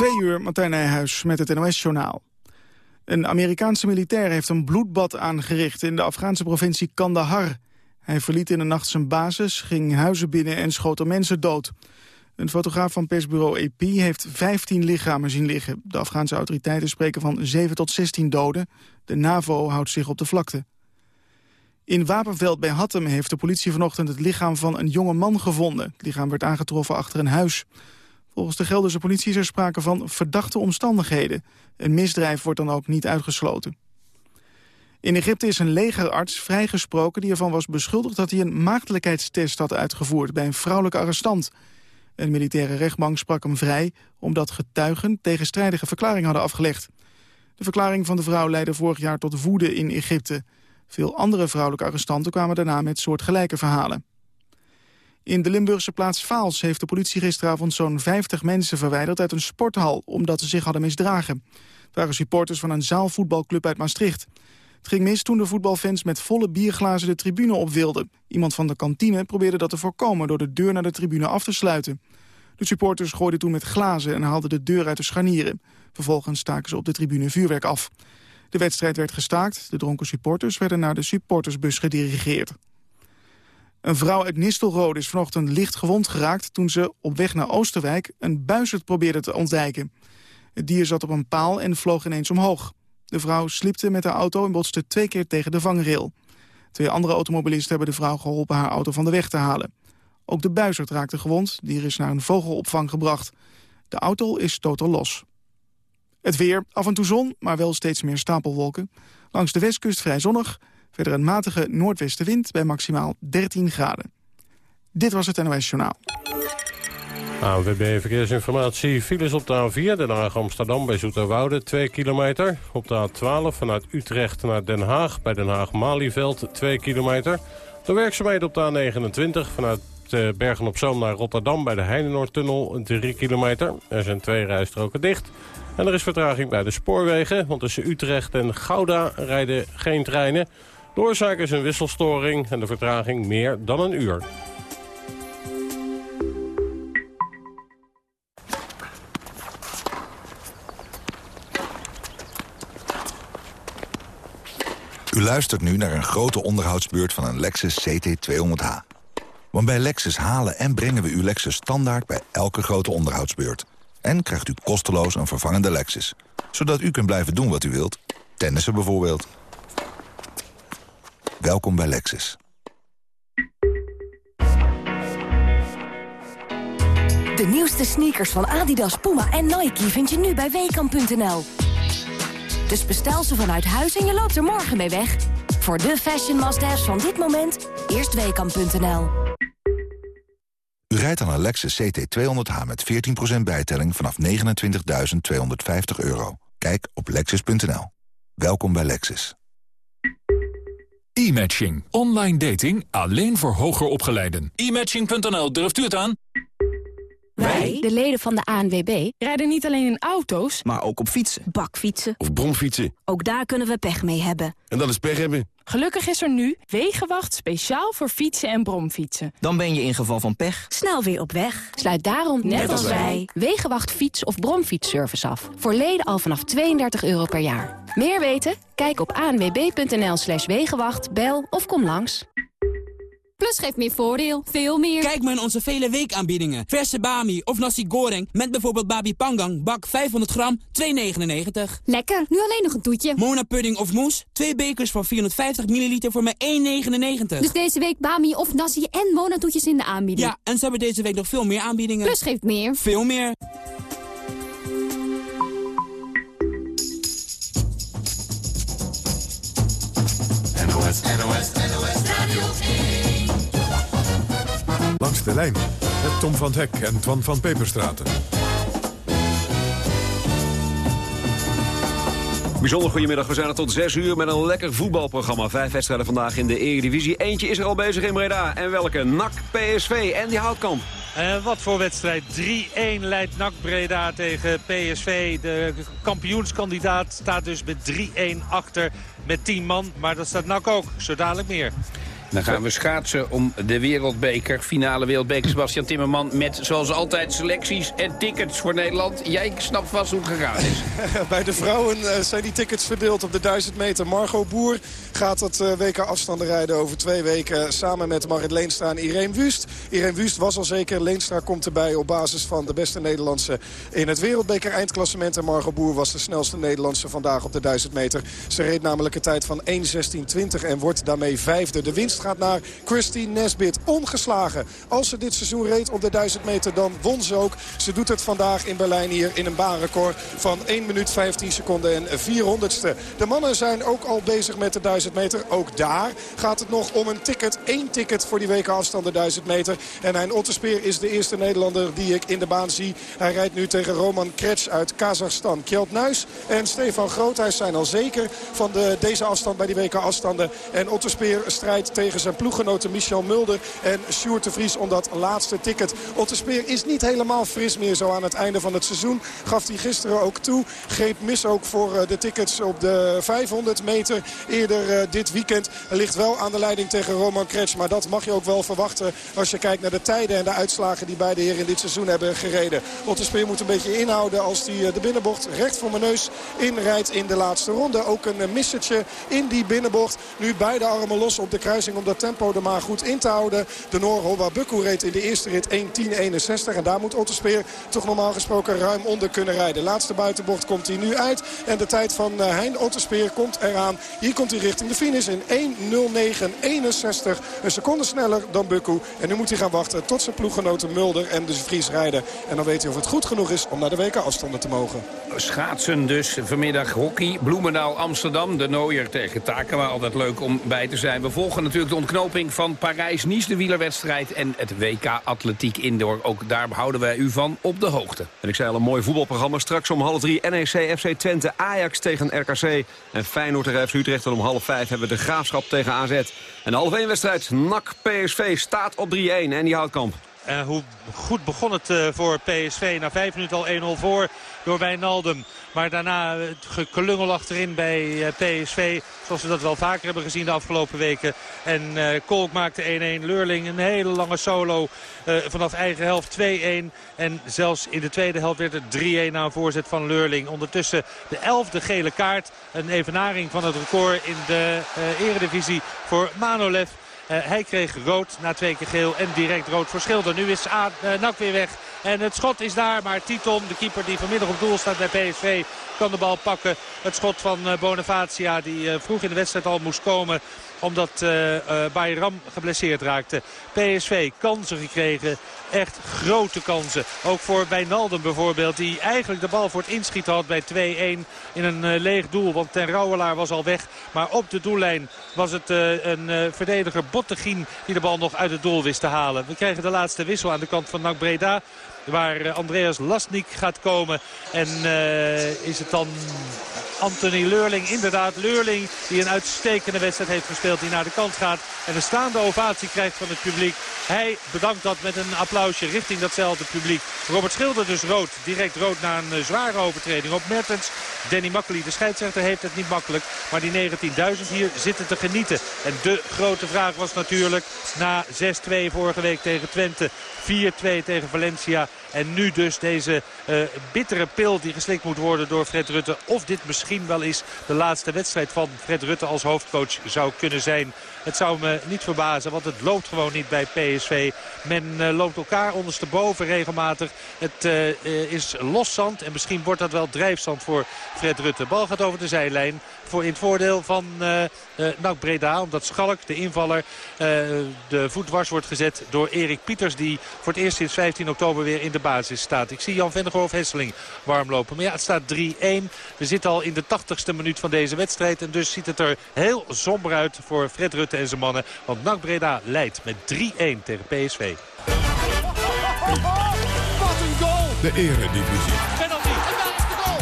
Twee uur, Martijn Nijhuis met het NOS-journaal. Een Amerikaanse militair heeft een bloedbad aangericht in de Afghaanse provincie Kandahar. Hij verliet in de nacht zijn basis, ging huizen binnen en schoot mensen dood. Een fotograaf van persbureau AP heeft 15 lichamen zien liggen. De Afghaanse autoriteiten spreken van 7 tot 16 doden. De NAVO houdt zich op de vlakte. In Wapenveld bij Hattem heeft de politie vanochtend het lichaam van een jonge man gevonden. Het lichaam werd aangetroffen achter een huis. Volgens de Gelderse politie is er sprake van verdachte omstandigheden. Een misdrijf wordt dan ook niet uitgesloten. In Egypte is een legerarts vrijgesproken die ervan was beschuldigd... dat hij een maagdelijkheidstest had uitgevoerd bij een vrouwelijke arrestant. Een militaire rechtbank sprak hem vrij... omdat getuigen tegenstrijdige verklaringen hadden afgelegd. De verklaring van de vrouw leidde vorig jaar tot woede in Egypte. Veel andere vrouwelijke arrestanten kwamen daarna met soortgelijke verhalen. In de Limburgse plaats Vaals heeft de politie gisteravond zo'n 50 mensen verwijderd uit een sporthal, omdat ze zich hadden misdragen. Het waren supporters van een zaalvoetbalclub uit Maastricht. Het ging mis toen de voetbalfans met volle bierglazen de tribune op wilden. Iemand van de kantine probeerde dat te voorkomen door de deur naar de tribune af te sluiten. De supporters gooiden toen met glazen en haalden de deur uit de scharnieren. Vervolgens staken ze op de tribune vuurwerk af. De wedstrijd werd gestaakt. De dronken supporters werden naar de supportersbus gedirigeerd. Een vrouw uit Nistelrode is vanochtend licht gewond geraakt... toen ze op weg naar Oosterwijk een buizerd probeerde te ontwijken. Het dier zat op een paal en vloog ineens omhoog. De vrouw slipte met haar auto en botste twee keer tegen de vangrail. Twee andere automobilisten hebben de vrouw geholpen haar auto van de weg te halen. Ook de buizerd raakte gewond. Dier is naar een vogelopvang gebracht. De auto is totaal los. Het weer, af en toe zon, maar wel steeds meer stapelwolken. Langs de westkust vrij zonnig. Verder een matige noordwestenwind bij maximaal 13 graden. Dit was het NOS Journaal. ANWB Verkeersinformatie. Files op de A4, Den Haag-Amsterdam bij Zoeterwoude, 2 kilometer. Op de A12 vanuit Utrecht naar Den Haag bij Den Haag-Malieveld, 2 kilometer. De werkzaamheden op de A29 vanuit eh, Bergen-op-Zoom naar Rotterdam bij de Heinenoordtunnel, 3 kilometer. Er zijn twee rijstroken dicht. En er is vertraging bij de spoorwegen, want tussen Utrecht en Gouda rijden geen treinen. De oorzaak is een wisselstoring en de vertraging meer dan een uur. U luistert nu naar een grote onderhoudsbeurt van een Lexus CT200H. Want bij Lexus halen en brengen we uw Lexus standaard bij elke grote onderhoudsbeurt. En krijgt u kosteloos een vervangende Lexus. Zodat u kunt blijven doen wat u wilt. Tennissen bijvoorbeeld. Welkom bij Lexus. De nieuwste sneakers van Adidas, Puma en Nike vind je nu bij Weekamp.nl. Dus bestel ze vanuit huis en je loopt er morgen mee weg. Voor de fashion must-haves van dit moment, eerst Weekamp.nl. U rijdt aan een Lexus CT200H met 14% bijtelling vanaf 29.250 euro. Kijk op lexus.nl. Welkom bij Lexus. E-matching. Online dating alleen voor hoger opgeleiden. E-matching.nl, durft u het aan? Wij, de leden van de ANWB, rijden niet alleen in auto's... maar ook op fietsen. Bakfietsen. Of bromfietsen. Ook daar kunnen we pech mee hebben. En dat is pech hebben. Gelukkig is er nu Wegenwacht speciaal voor fietsen en bromfietsen. Dan ben je in geval van pech snel weer op weg. Sluit daarom, net, als wij, Wegenwacht fiets- of bromfietsservice af. Voor leden al vanaf 32 euro per jaar. Meer weten? Kijk op anwb.nl slash wegenwacht, bel of kom langs. Plus geeft meer voordeel. Veel meer. Kijk maar in onze vele weekaanbiedingen. Verse bami of nasi goreng met bijvoorbeeld babi pangang. Bak 500 gram, 2,99. Lekker, nu alleen nog een toetje. Mona pudding of mousse. Twee bekers van 450 milliliter voor maar 1,99. Dus deze week bami of nasi en Mona toetjes in de aanbieding. Ja, en ze hebben deze week nog veel meer aanbiedingen. Plus geeft meer. Veel meer. NOS, NOS, NOS Radio 1. Langs de lijn met Tom van Hek en Twan van Peperstraten. Bijzonder goedemiddag, we zijn er tot 6 uur met een lekker voetbalprogramma. Vijf wedstrijden vandaag in de Eredivisie. Eentje is er al bezig in Breda. En welke? NAC, PSV en die Houtkamp. En wat voor wedstrijd. 3-1 leidt NAC Breda tegen PSV. De kampioenskandidaat staat dus met 3-1 achter met 10 man. Maar dat staat NAC ook. Zo dadelijk meer. Dan gaan we schaatsen om de wereldbeker. Finale wereldbeker. Sebastian Timmerman met zoals altijd selecties en tickets voor Nederland. Jij snapt vast hoe het gegaan is. Bij de vrouwen eh, zijn die tickets verdeeld op de 1000 meter. Margot Boer gaat het eh, WK afstanden rijden over twee weken... samen met Marit Leenstra en Irene Wust. Irene Wust was al zeker. Leenstra komt erbij op basis van de beste Nederlandse in het wereldbeker eindklassement. En Margot Boer was de snelste Nederlandse vandaag op de 1000 meter. Ze reed namelijk een tijd van 1.16.20 en wordt daarmee vijfde. De winst gaat naar Christine Nesbit. Ongeslagen. Als ze dit seizoen reed op de 1000 meter, dan won ze ook. Ze doet het vandaag in Berlijn hier in een baanrecord van 1 minuut 15 seconden en 400ste. De mannen zijn ook al bezig met de 1000 meter. Ook daar gaat het nog om een ticket. Eén ticket voor die weken afstand de 1000 meter. En Hein Otterspeer is de eerste Nederlander die ik in de baan zie. Hij rijdt nu tegen Roman Kretsch uit Kazachstan. Kjeld Nuis en Stefan Groothuis zijn al zeker van de, deze afstand bij die weken afstanden. En Otterspeer strijdt tegen zijn ploeggenoten Michel Mulder en Sjoerd de Vries om dat laatste ticket. Otterspeer is niet helemaal fris meer zo aan het einde van het seizoen. Gaf hij gisteren ook toe. Greep mis ook voor eh, de tickets op de 500 meter eerder eh, dit weekend. Ligt wel aan de leiding tegen Roman Kretsch. Maar dat mag je ook wel verwachten als je kijkt naar de tijden en de uitslagen die beide heren in dit seizoen hebben gereden. Otterspeer moet een beetje inhouden als hij eh, de binnenbocht recht voor mijn neus inrijdt in de laatste ronde. Ook een missertje in die binnenbocht. Nu beide armen los op de kruising om dat tempo er maar goed in te houden. De Noor Hova Bukku reed in de eerste rit 1.10.61. En daar moet Otterspeer toch normaal gesproken ruim onder kunnen rijden. Laatste buitenbocht komt hij nu uit. En de tijd van Hein Otterspeer komt eraan. Hier komt hij richting de finish in 1.09.61. Een seconde sneller dan Bukku. En nu moet hij gaan wachten tot zijn ploeggenoten Mulder en de Vries rijden. En dan weet hij of het goed genoeg is om naar de weken afstanden te mogen. Schaatsen dus. Vanmiddag hockey. Bloemendaal Amsterdam. De Nooier tegen Takema. Altijd leuk om bij te zijn. We volgen natuurlijk de ontknoping van Parijs-Nice. De wielerwedstrijd en het WK Atletiek Indoor. Ook daar houden wij u van op de hoogte. En ik zei al een mooi voetbalprogramma. Straks om half drie NEC, FC Twente, Ajax tegen RKC. En Feyenoord tegen Utrecht. Om half vijf hebben we de Graafschap tegen AZ. En de half 1 wedstrijd NAC PSV staat op 3-1. En die houdt kamp. Uh, hoe goed begon het uh, voor PSV. Na vijf minuten al 1-0 voor door Wijnaldum. Maar daarna het geklungel achterin bij PSV. Zoals we dat wel vaker hebben gezien de afgelopen weken. En Kolk maakte 1-1. Leurling een hele lange solo vanaf eigen helft 2-1. En zelfs in de tweede helft werd het 3-1 na een voorzet van Leurling. Ondertussen de elfde gele kaart. Een evenaring van het record in de eredivisie voor Manolev. Uh, hij kreeg rood na twee keer geel en direct rood voor Schilder. Nu is A uh, Nak weer weg. En het schot is daar, maar Titon, de keeper die vanmiddag op doel staat bij PSV, kan de bal pakken. Het schot van uh, Bonifacia, die vroeg in de wedstrijd al moest komen omdat uh, uh, Bayram geblesseerd raakte. PSV kansen gekregen. Echt grote kansen. Ook voor Wijnaldum bijvoorbeeld. Die eigenlijk de bal voor het inschieten had bij 2-1 in een uh, leeg doel. Want Ten Rouwelaar was al weg. Maar op de doellijn was het een verdediger Bottegien die de bal nog uit het doel wist te halen. We krijgen de laatste wissel aan de kant van NAC Breda. Waar Andreas Lasnik gaat komen. En is het dan Anthony Leurling. Inderdaad, Leurling die een uitstekende wedstrijd heeft gespeeld. Die naar de kant gaat en een staande ovatie krijgt van het publiek. Hij bedankt dat met een applausje richting datzelfde publiek. Robert Schilder dus rood. Direct rood na een zware overtreding op Mertens. Danny Makkely, de scheidsrechter, heeft het niet makkelijk. Maar die 19.000 hier zitten te genieten. En de grote vraag was natuurlijk na 6-2 vorige week tegen Twente. 4-2 tegen Valencia. En nu dus deze uh, bittere pil die geslikt moet worden door Fred Rutte. Of dit misschien wel eens de laatste wedstrijd van Fred Rutte als hoofdcoach zou kunnen zijn. Het zou me niet verbazen, want het loopt gewoon niet bij PSV. Men uh, loopt elkaar ondersteboven regelmatig. Het uh, is loszand en misschien wordt dat wel drijfzand voor Fred Rutte. Bal gaat over de zijlijn voor in het voordeel van uh, uh, NAC Breda. Omdat Schalk, de invaller, uh, de voet dwars wordt gezet door Erik Pieters. Die voor het eerst sinds 15 oktober weer in de basis staat. Ik zie Jan Vennegoor Hesseling warm lopen. Maar ja, het staat 3-1. We zitten al in de 80ste minuut van deze wedstrijd. En dus ziet het er heel somber uit voor Fred Rutte en zijn mannen. Want NAC Breda leidt met 3-1 tegen PSV. De Eredivisie.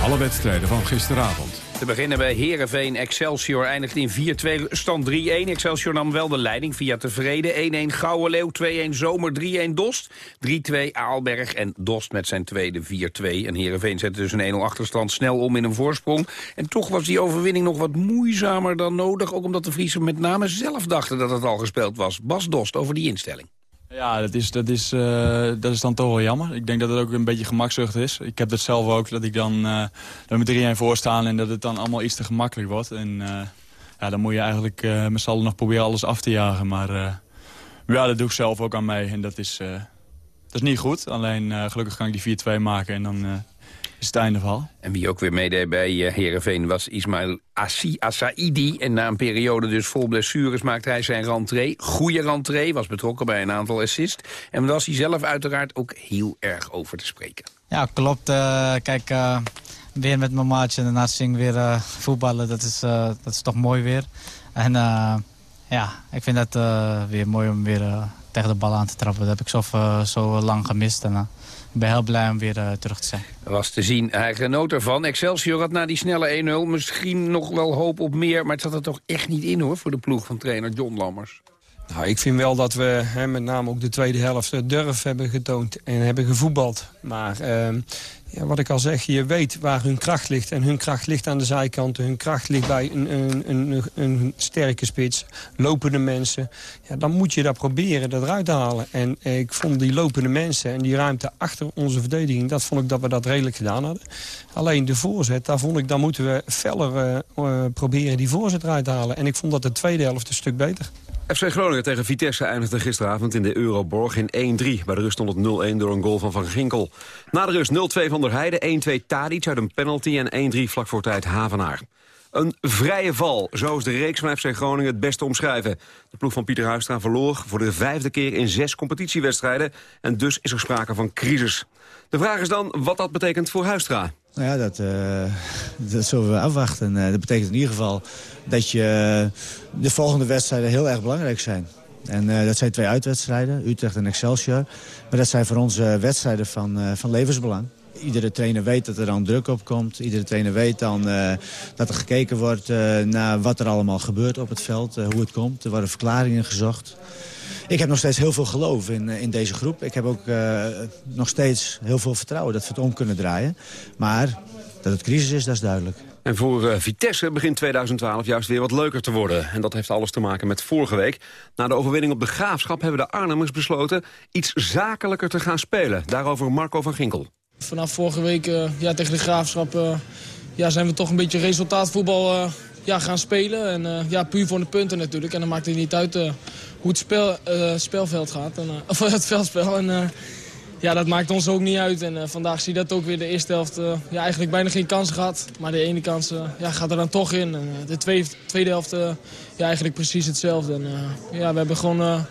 Alle wedstrijden van gisteravond. Te beginnen bij Herenveen. Excelsior eindigt in 4-2, stand 3-1. Excelsior nam wel de leiding via tevreden. 1-1 Gouwe Leeuw, 2-1 Zomer, 3-1 Dost. 3-2 Aalberg en Dost met zijn tweede 4-2. En Herenveen zette dus een 1-0 achterstand snel om in een voorsprong. En toch was die overwinning nog wat moeizamer dan nodig. Ook omdat de Friesen met name zelf dachten dat het al gespeeld was. Bas Dost over die instelling. Ja, dat is, dat, is, uh, dat is dan toch wel jammer. Ik denk dat het ook een beetje gemakzucht is. Ik heb dat zelf ook, dat ik dan, uh, met 3-1 voor sta en dat het dan allemaal iets te gemakkelijk wordt. En uh, ja, dan moet je eigenlijk met z'n allen nog proberen alles af te jagen. Maar ja, dat doe ik zelf ook aan mee en dat is, dat is niet goed. Alleen gelukkig kan ik die 4-2 maken en dan is het einde van. En wie ook weer meedeed bij uh, Heerenveen was Ismail Assi Assaidi. En na een periode dus vol blessures maakte hij zijn rentree. Goede rentree, was betrokken bij een aantal assists. En daar was hij zelf uiteraard ook heel erg over te spreken. Ja, klopt. Uh, kijk, uh, weer met mijn maatje en daarna zing weer voetballen. Dat is, dat is toch mooi weer. En ja, ik vind het weer mooi om weer tegen de bal aan te trappen. Dat heb ik zo, zo lang gemist. En, ben heel blij om weer uh, terug te zijn. Dat was te zien. Hij genoot ervan. Excelsior had na die snelle 1-0 misschien nog wel hoop op meer... maar het zat er toch echt niet in hoor voor de ploeg van trainer John Lammers. Nou, ik vind wel dat we hè, met name ook de tweede helft eh, durf hebben getoond en hebben gevoetbald. Maar uh, ja, wat ik al zeg, je weet waar hun kracht ligt. En hun kracht ligt aan de zijkanten. Hun kracht ligt bij een, een, een, een sterke spits. Lopende mensen. Ja, dan moet je dat proberen, dat eruit te halen. En ik vond die lopende mensen en die ruimte achter onze verdediging... dat vond ik dat we dat redelijk gedaan hadden. Alleen de voorzet, daar vond ik, dan moeten we feller uh, proberen die voorzet eruit te halen. En ik vond dat de tweede helft een stuk beter. FC Groningen tegen Vitesse eindigde gisteravond in de Euroborg in 1-3. Bij de rust stond het 0-1 door een goal van Van Ginkel. Na de rust 0-2 van der Heijden, 1-2 Tadic uit een penalty... en 1-3 vlak voor tijd Havenaar. Een vrije val, zo is de reeks van FC Groningen het beste omschrijven. De ploeg van Pieter Huistra verloor voor de vijfde keer in zes competitiewedstrijden... en dus is er sprake van crisis. De vraag is dan wat dat betekent voor Huistra. Nou ja, dat, uh, dat zullen we afwachten. Uh, dat betekent in ieder geval dat je de volgende wedstrijden heel erg belangrijk zijn. En dat zijn twee uitwedstrijden, Utrecht en Excelsior. Maar dat zijn voor ons wedstrijden van, van levensbelang. Iedere trainer weet dat er dan druk op komt. Iedere trainer weet dan dat er gekeken wordt naar wat er allemaal gebeurt op het veld. hoe het komt. Er worden verklaringen gezocht. Ik heb nog steeds heel veel geloof in, in deze groep. Ik heb ook nog steeds heel veel vertrouwen dat we het om kunnen draaien. Maar dat het crisis is, dat is duidelijk. En voor Vitesse begint 2012 juist weer wat leuker te worden. En dat heeft alles te maken met vorige week. Na de overwinning op de Graafschap hebben de Arnhemmers besloten... iets zakelijker te gaan spelen. Daarover Marco van Ginkel. Vanaf vorige week uh, ja, tegen de Graafschap ja, zijn we toch een beetje resultaatvoetbal ja, gaan spelen. En ja, puur voor de punten natuurlijk. En dan maakt het niet uit hoe het spel, uh, spelveld gaat. Uh, of het veldspel. En, uh, ja, dat maakt ons ook niet uit. En vandaag zie je dat ook weer de eerste helft ja, eigenlijk bijna geen kans gehad. Maar de ene kans ja, gaat er dan toch in. En, de tweede, tweede helft ja, eigenlijk precies hetzelfde. En, ja, we hebben gewoon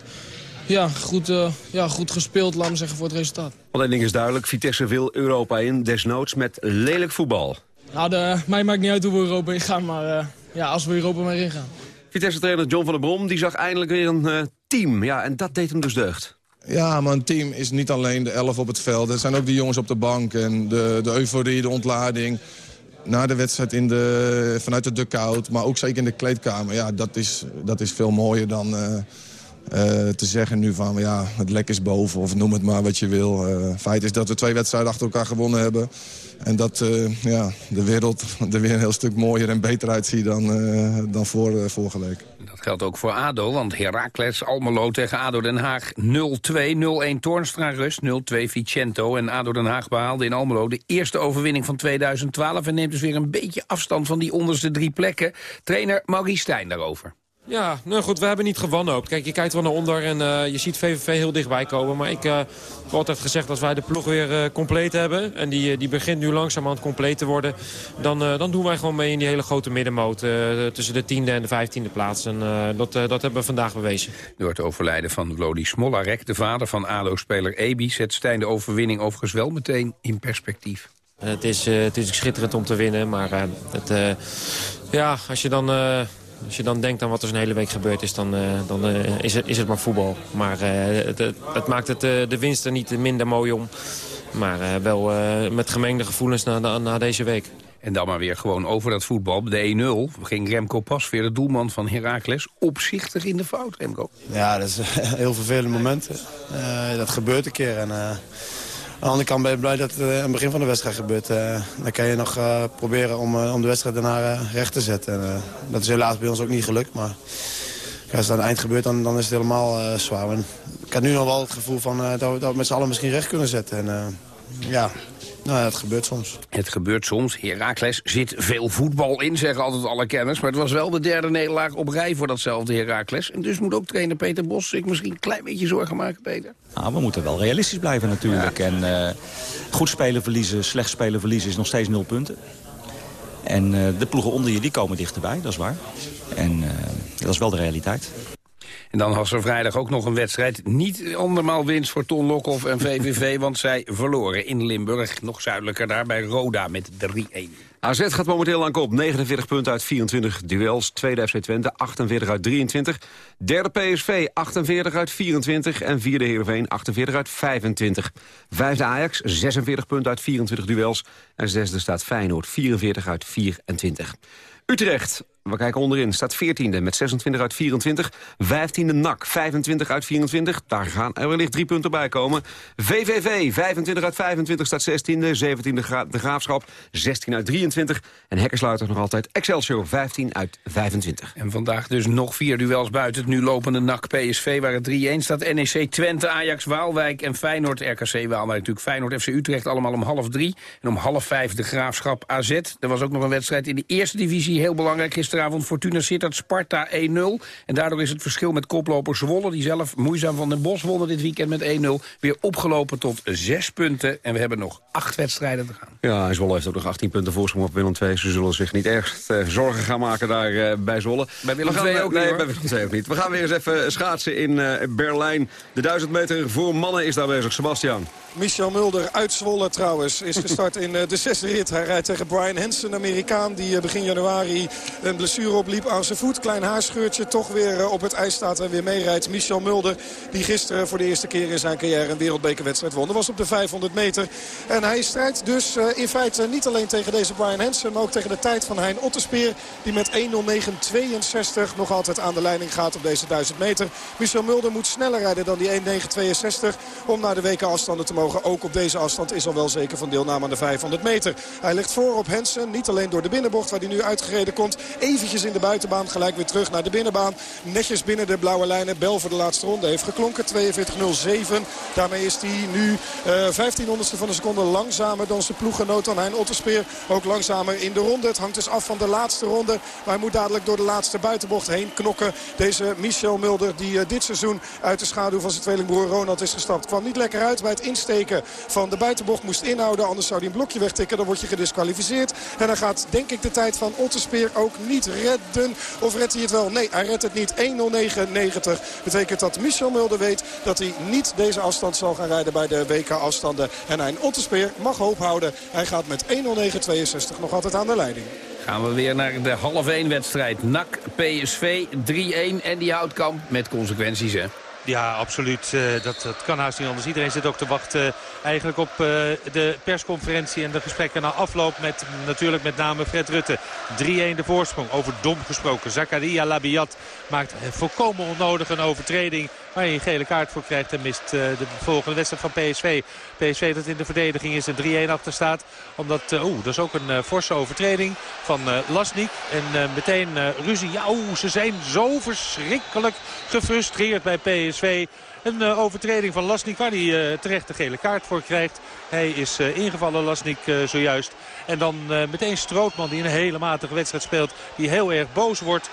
ja, goed, ja, goed gespeeld, laat me zeggen, voor het resultaat. Want één ding is duidelijk, Vitesse wil Europa in, desnoods met lelijk voetbal. Nou, de, mij maakt niet uit hoe we Europa in gaan, maar ja, als we Europa maar in gaan. Vitesse-trainer John van der Brom die zag eindelijk weer een uh, team. Ja, en dat deed hem dus deugd. Ja, maar een team is niet alleen de elf op het veld. Er zijn ook die jongens op de bank en de, de euforie, de ontlading. Na de wedstrijd in de, vanuit de dugout, maar ook zeker in de kleedkamer. Ja, dat is, dat is veel mooier dan... Uh, uh, te zeggen nu van ja, het lek is boven of noem het maar wat je wil. Uh, feit is dat we twee wedstrijden achter elkaar gewonnen hebben. En dat uh, ja, de wereld er weer een heel stuk mooier en beter uitziet dan, dan voor, vorige week. Dat geldt ook voor ADO, want Heracles Almelo tegen ADO Den Haag 0-2, 0-1 Toornstra rust, 0-2 Vicento. En ADO Den Haag behaalde in Almelo de eerste overwinning van 2012... en neemt dus weer een beetje afstand van die onderste drie plekken. Trainer Maurice Stijn daarover. Ja, nou goed, we hebben niet gewanhoopt. Kijk, je kijkt wel naar onder en uh, je ziet VVV heel dichtbij komen. Maar ik uh, heb altijd gezegd dat wij de ploeg weer uh, compleet hebben. En die, die begint nu langzaam aan het compleet te worden. Dan, dan doen wij gewoon mee in die hele grote middenmoot. tussen de tiende en de vijftiende plaats. En dat, dat hebben we vandaag bewezen. Door het overlijden van Lodi Smolarek, de vader van ADO-speler Ebi... zet Stijn de overwinning overigens wel meteen in perspectief. Het is, het is schitterend om te winnen, maar het, ja, als je dan als je dan denkt aan wat er zo'n hele week gebeurd is, dan, uh, dan uh, is, het, is het maar voetbal. Maar uh, het, het, maakt het, de winst er niet minder mooi om. Maar wel met gemengde gevoelens na, na, na, deze week. En dan maar weer gewoon over dat voetbal. De 1-0 ging Remco Pasveer, de doelman van Heracles, opzichtig in de fout, Remco. Ja, dat is een heel vervelend moment. Uh, dat gebeurt een keer. En, uh, de andere kant ben je blij dat het aan het begin van de wedstrijd gebeurt. Uh, dan kan je nog proberen om, om de wedstrijd daarna recht te zetten. En, dat is helaas bij ons ook niet gelukt. Maar als het aan het eind gebeurt, dan, dan is het helemaal zwaar. En ik heb nu nog wel het gevoel van, dat, we, dat we met z'n allen misschien recht kunnen zetten. En, ja, nou, het gebeurt soms. Het gebeurt soms. Herakles zit veel voetbal in, zeggen altijd alle kenners. Maar het was wel de derde nederlaag op rij voor datzelfde Herakles. En dus moet ook trainer Peter Bos zich misschien een klein beetje zorgen maken, Peter. Nou, we moeten wel realistisch blijven natuurlijk. En uh, goed spelen verliezen, slecht spelen verliezen is nog steeds nul punten. En uh, de ploegen onder je die komen dichterbij, dat is waar. En uh, dat is wel de realiteit. En dan was er vrijdag ook nog een wedstrijd. Niet andermaal winst voor Ton Lokhoff en VVV, want zij verloren in Limburg. Nog zuidelijker daar bij Roda met 3-1. AZ gaat momenteel aan kop. 49 punten uit 24 duels. Tweede FC Twente, 48 uit 23. Derde PSV, 48 uit 24. En vierde Heerenveen, 48 uit 25. Vijfde Ajax, 46 punten uit 24 duels. En zesde staat Feyenoord, 44 uit 24. Utrecht we kijken onderin. Staat 14e met 26 uit 24. 15e NAC, 25 uit 24. Daar gaan er wellicht drie punten bij komen. VVV, 25 uit 25 staat 16e. 17e gra de Graafschap, 16 uit 23. En Hekkersluiter nog altijd Excelsior, 15 uit 25. En vandaag dus nog vier duels buiten het nu lopende NAC PSV... waar het 3-1 staat. NEC Twente, Ajax Waalwijk en Feyenoord RKC Waalwijk. Natuurlijk Feyenoord FC Utrecht allemaal om half drie. En om half vijf de Graafschap AZ. Er was ook nog een wedstrijd in de eerste divisie. Heel belangrijk gisteren gisteravond Fortuna Sittard Sparta 1-0. En daardoor is het verschil met koploper Zwolle... die zelf moeizaam van den Bos wonnen dit weekend met 1-0... weer opgelopen tot 6 punten. En we hebben nog 8 wedstrijden te gaan. Ja, Zwolle heeft ook nog 18 punten voorsprong op Willem II. Ze zullen zich niet erg uh, zorgen gaan maken daar uh, bij Zwolle. Bij Willem II ook nee, niet, bij Willem II ook niet. We gaan weer eens even schaatsen in uh, Berlijn. De 1000 meter voor mannen is daar bezig. Sebastian. Michel Mulder uit Zwolle trouwens is gestart in de zesde rit. Hij rijdt tegen Brian Hansen, Amerikaan... die begin januari een blessure opliep aan zijn voet. Klein haarscheurtje, toch weer op het ijs staat en weer meerijdt. Michel Mulder, die gisteren voor de eerste keer in zijn carrière... een wereldbekerwedstrijd won. Dat was op de 500 meter. En hij strijdt dus in feite niet alleen tegen deze Brian Hansen... maar ook tegen de tijd van Hein Otterspeer... die met 1.09.62 nog altijd aan de leiding gaat op deze 1000 meter. Michel Mulder moet sneller rijden dan die 1.09.62... om naar de WK-afstanden te mogen. Ook op deze afstand is al wel zeker van deelname aan de 500 meter. Hij ligt voor op Hansen. Niet alleen door de binnenbocht waar hij nu uitgereden komt. Eventjes in de buitenbaan. Gelijk weer terug naar de binnenbaan. Netjes binnen de blauwe lijnen. Bel voor de laatste ronde heeft geklonken. 42.07. Daarmee is hij nu uh, 15 honderdste van een seconde langzamer dan zijn ploeggenoot dan Hein Otterspeer. Ook langzamer in de ronde. Het hangt dus af van de laatste ronde. Maar hij moet dadelijk door de laatste buitenbocht heen knokken. Deze Michel Mulder die uh, dit seizoen uit de schaduw van zijn tweelingbroer Ronald is gestapt. Kwam niet lekker uit bij het insteken van de buitenbocht. Moest inhouden, anders zou hij een blokje wegtikken. Dan word je gedisqualificeerd. En dan gaat denk ik de tijd van Otterspeer ook niet redden. Of redt hij het wel? Nee, hij redt het niet. 1.09.90 betekent dat Michel Mulder weet dat hij niet deze afstand zal gaan rijden bij de WK-afstanden. En Hein Otterspeer mag hoop houden. Hij gaat met 1.09.62 nog altijd aan de leiding. Gaan we weer naar de half 1 wedstrijd. NAC PSV 3-1 en die Houtkamp met consequenties hè. Ja, absoluut. Uh, dat, dat kan haast niet anders. Iedereen zit ook te wachten uh, eigenlijk op uh, de persconferentie en de gesprekken na afloop met natuurlijk met name Fred Rutte. 3-1 de voorsprong. Over dom gesproken. Zakaria Labiat maakt volkomen onnodig een overtreding waar je een gele kaart voor krijgt en mist de volgende wedstrijd van PSV. PSV dat in de verdediging is en 3-1 achter staat. Omdat, oeh, dat is ook een forse overtreding van Lasnik. En meteen ruzie. Ja, oeh, ze zijn zo verschrikkelijk gefrustreerd bij PSV. Een overtreding van Lasnik waar hij terecht de gele kaart voor krijgt. Hij is ingevallen, Lasnik, zojuist. En dan meteen Strootman die een hele matige wedstrijd speelt. Die heel erg boos wordt.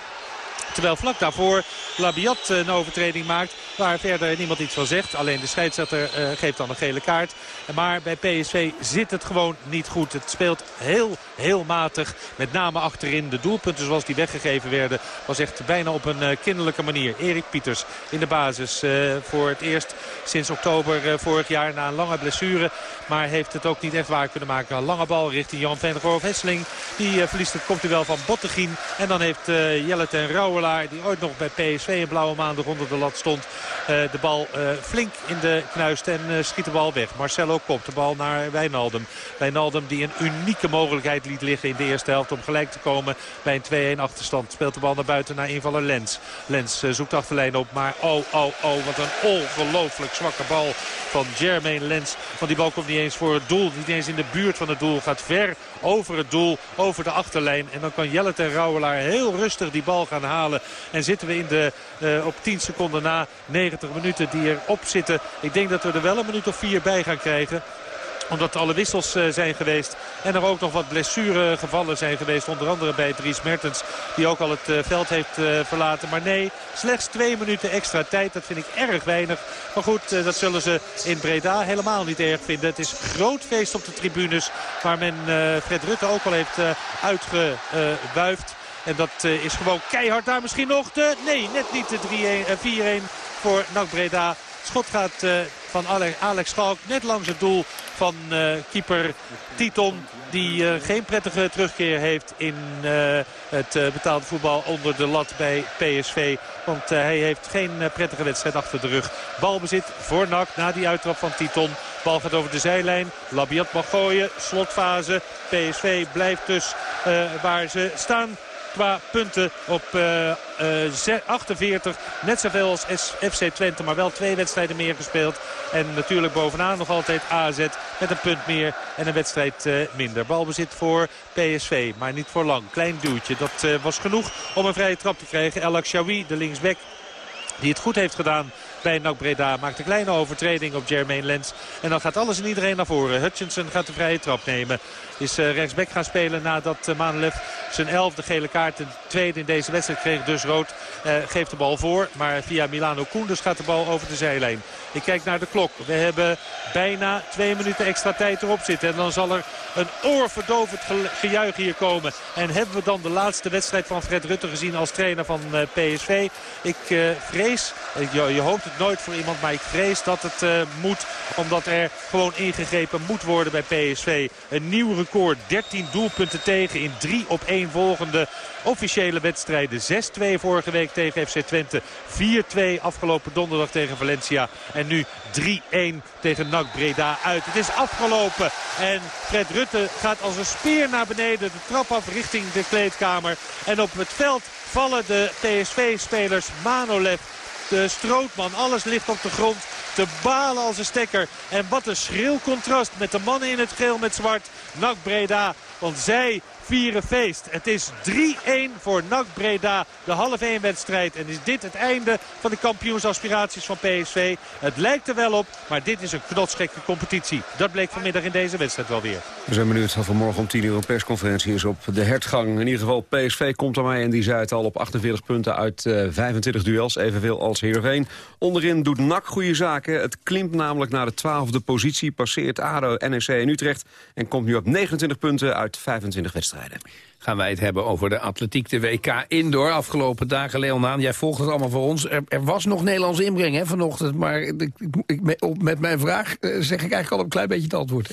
Terwijl vlak daarvoor Labiat een overtreding maakt. Waar verder niemand iets van zegt. Alleen de scheidsrechter uh, geeft dan een gele kaart. Maar bij PSV zit het gewoon niet goed. Het speelt heel, heel matig. Met name achterin. De doelpunten zoals die weggegeven werden. Was echt bijna op een uh, kinderlijke manier. Erik Pieters in de basis. Voor het eerst sinds oktober vorig jaar na een lange blessure. Maar heeft het ook niet echt waar kunnen maken. Lange bal richting Jan Vennegoor of Hesseling. Die verliest het komt u wel van Bottegien. En dan heeft Jellet en Rauw Die ooit nog bij PSV een blauwe maandag onder de lat stond. de bal flink in de knuist en schiet de bal weg. Marcelo kopt de bal naar Wijnaldum. Wijnaldum die een unieke mogelijkheid liet liggen in de eerste helft om gelijk te komen bij een 2-1 achterstand. Speelt de bal naar buiten naar invaller Lens. Lens zoekt achterlijn op, maar oh, oh, oh, wat een ongelooflijk zwakke bal van Jermaine Lens. Want die bal komt niet eens voor het doel, niet eens in de buurt van het doel. Gaat ver over het doel, over de achterlijn. En dan kan Jelle ten Rauwelaar heel rustig die bal gaan halen. En zitten we in de, uh, op 10 seconden na 90 minuten die erop zitten. Ik denk dat we er wel een minuut of vier bij gaan krijgen omdat alle wissels uh, zijn geweest. En er ook nog wat blessuregevallen zijn geweest. Onder andere bij Dries Mertens. Die ook al het uh, veld heeft uh, verlaten. Maar nee, slechts twee minuten extra tijd. Dat vind ik erg weinig. Maar goed, dat zullen ze in Breda helemaal niet erg vinden. Het is groot feest op de tribunes. Waar men Fred Rutte ook al heeft uitgewuifd. En dat is gewoon keihard daar misschien nog de... Nee, net niet de 4-1 voor NAC Breda. Schot gaat van Alex Schalk net langs het doel van uh, keeper Titon. Die uh, geen prettige terugkeer heeft in het betaalde voetbal onder de lat bij PSV. Want hij heeft geen prettige wedstrijd achter de rug. Balbezit voor NAC na die uittrap van Titon. Bal gaat over de zijlijn. Labiat mag gooien. Slotfase. PSV blijft dus waar ze staan qua punten op uh, uh, 48. Net zoveel als FC Twente, maar wel twee wedstrijden meer gespeeld. En natuurlijk bovenaan nog altijd AZ met een punt meer en een wedstrijd uh, minder. Balbezit voor PSV, maar niet voor lang. Klein duwtje, dat was genoeg om een vrije trap te krijgen. El Akshawi, de linksback, die het goed heeft gedaan bij NAC Breda. Maakt een kleine overtreding op Jermaine Lens. En dan gaat alles en iedereen naar voren. Hutchinson gaat de vrije trap nemen. Is uh, rechtsback gaan spelen nadat uh, Manolev zijn elfde gele kaart. De tweede in deze wedstrijd kreeg dus rood. Uh, geeft de bal voor. Maar via Milano Koenders gaat de bal over de zijlijn. Ik kijk naar de klok. We hebben bijna twee minuten extra tijd erop zitten. En dan zal er een oorverdovend gejuich hier komen. En hebben we dan de laatste wedstrijd van Fred Rutte gezien als trainer van PSV. Ik vrees, je, je hoopt het nooit voor iemand. Maar ik vrees dat het moet. Omdat er gewoon ingegrepen moet worden bij PSV. Een nieuw record. 13 doelpunten tegen in drie op één volgende officiële wedstrijden. 6-2 vorige week tegen FC Twente. 4-2 afgelopen donderdag tegen Valencia. En nu 3-1 tegen NAC Breda uit. Het is afgelopen. En Fred Rutte gaat als een speer naar beneden. De trap af richting de kleedkamer. En op het veld vallen de PSV-spelers Manolev de Strootman. Alles ligt op de grond te balen als een stekker. En wat een schril contrast met de mannen in het geel met zwart. NAC Breda. Want zij vieren feest. Het is 3-1 voor NAC Breda. De half 1 wedstrijd. En is dit het einde van de kampioensaspiraties van PSV. Het lijkt er wel op, maar dit is een knotsgekke competitie. Dat bleek vanmiddag in deze wedstrijd wel weer. We zijn benieuwd of vanmorgen om 10 uur een persconferentie is op de hertgang. In ieder geval PSV komt ermee en die zei het al op 48 punten uit uh, 25 duels. Evenveel als Heerenveen. Onderin doet NAC goede zaken. Het klimt namelijk naar de 12e positie. Passeert ADO, NEC en Utrecht. En komt nu op 29 punten uit 25 wedstrijden gaan wij het hebben over de atletiek, de WK Indoor. Afgelopen dagen, Leonaan, jij volgt het allemaal voor ons. Er, er was nog Nederlands inbreng hè, vanochtend, maar ik, ik, met mijn vraag eh, zeg ik eigenlijk al een klein beetje het antwoord.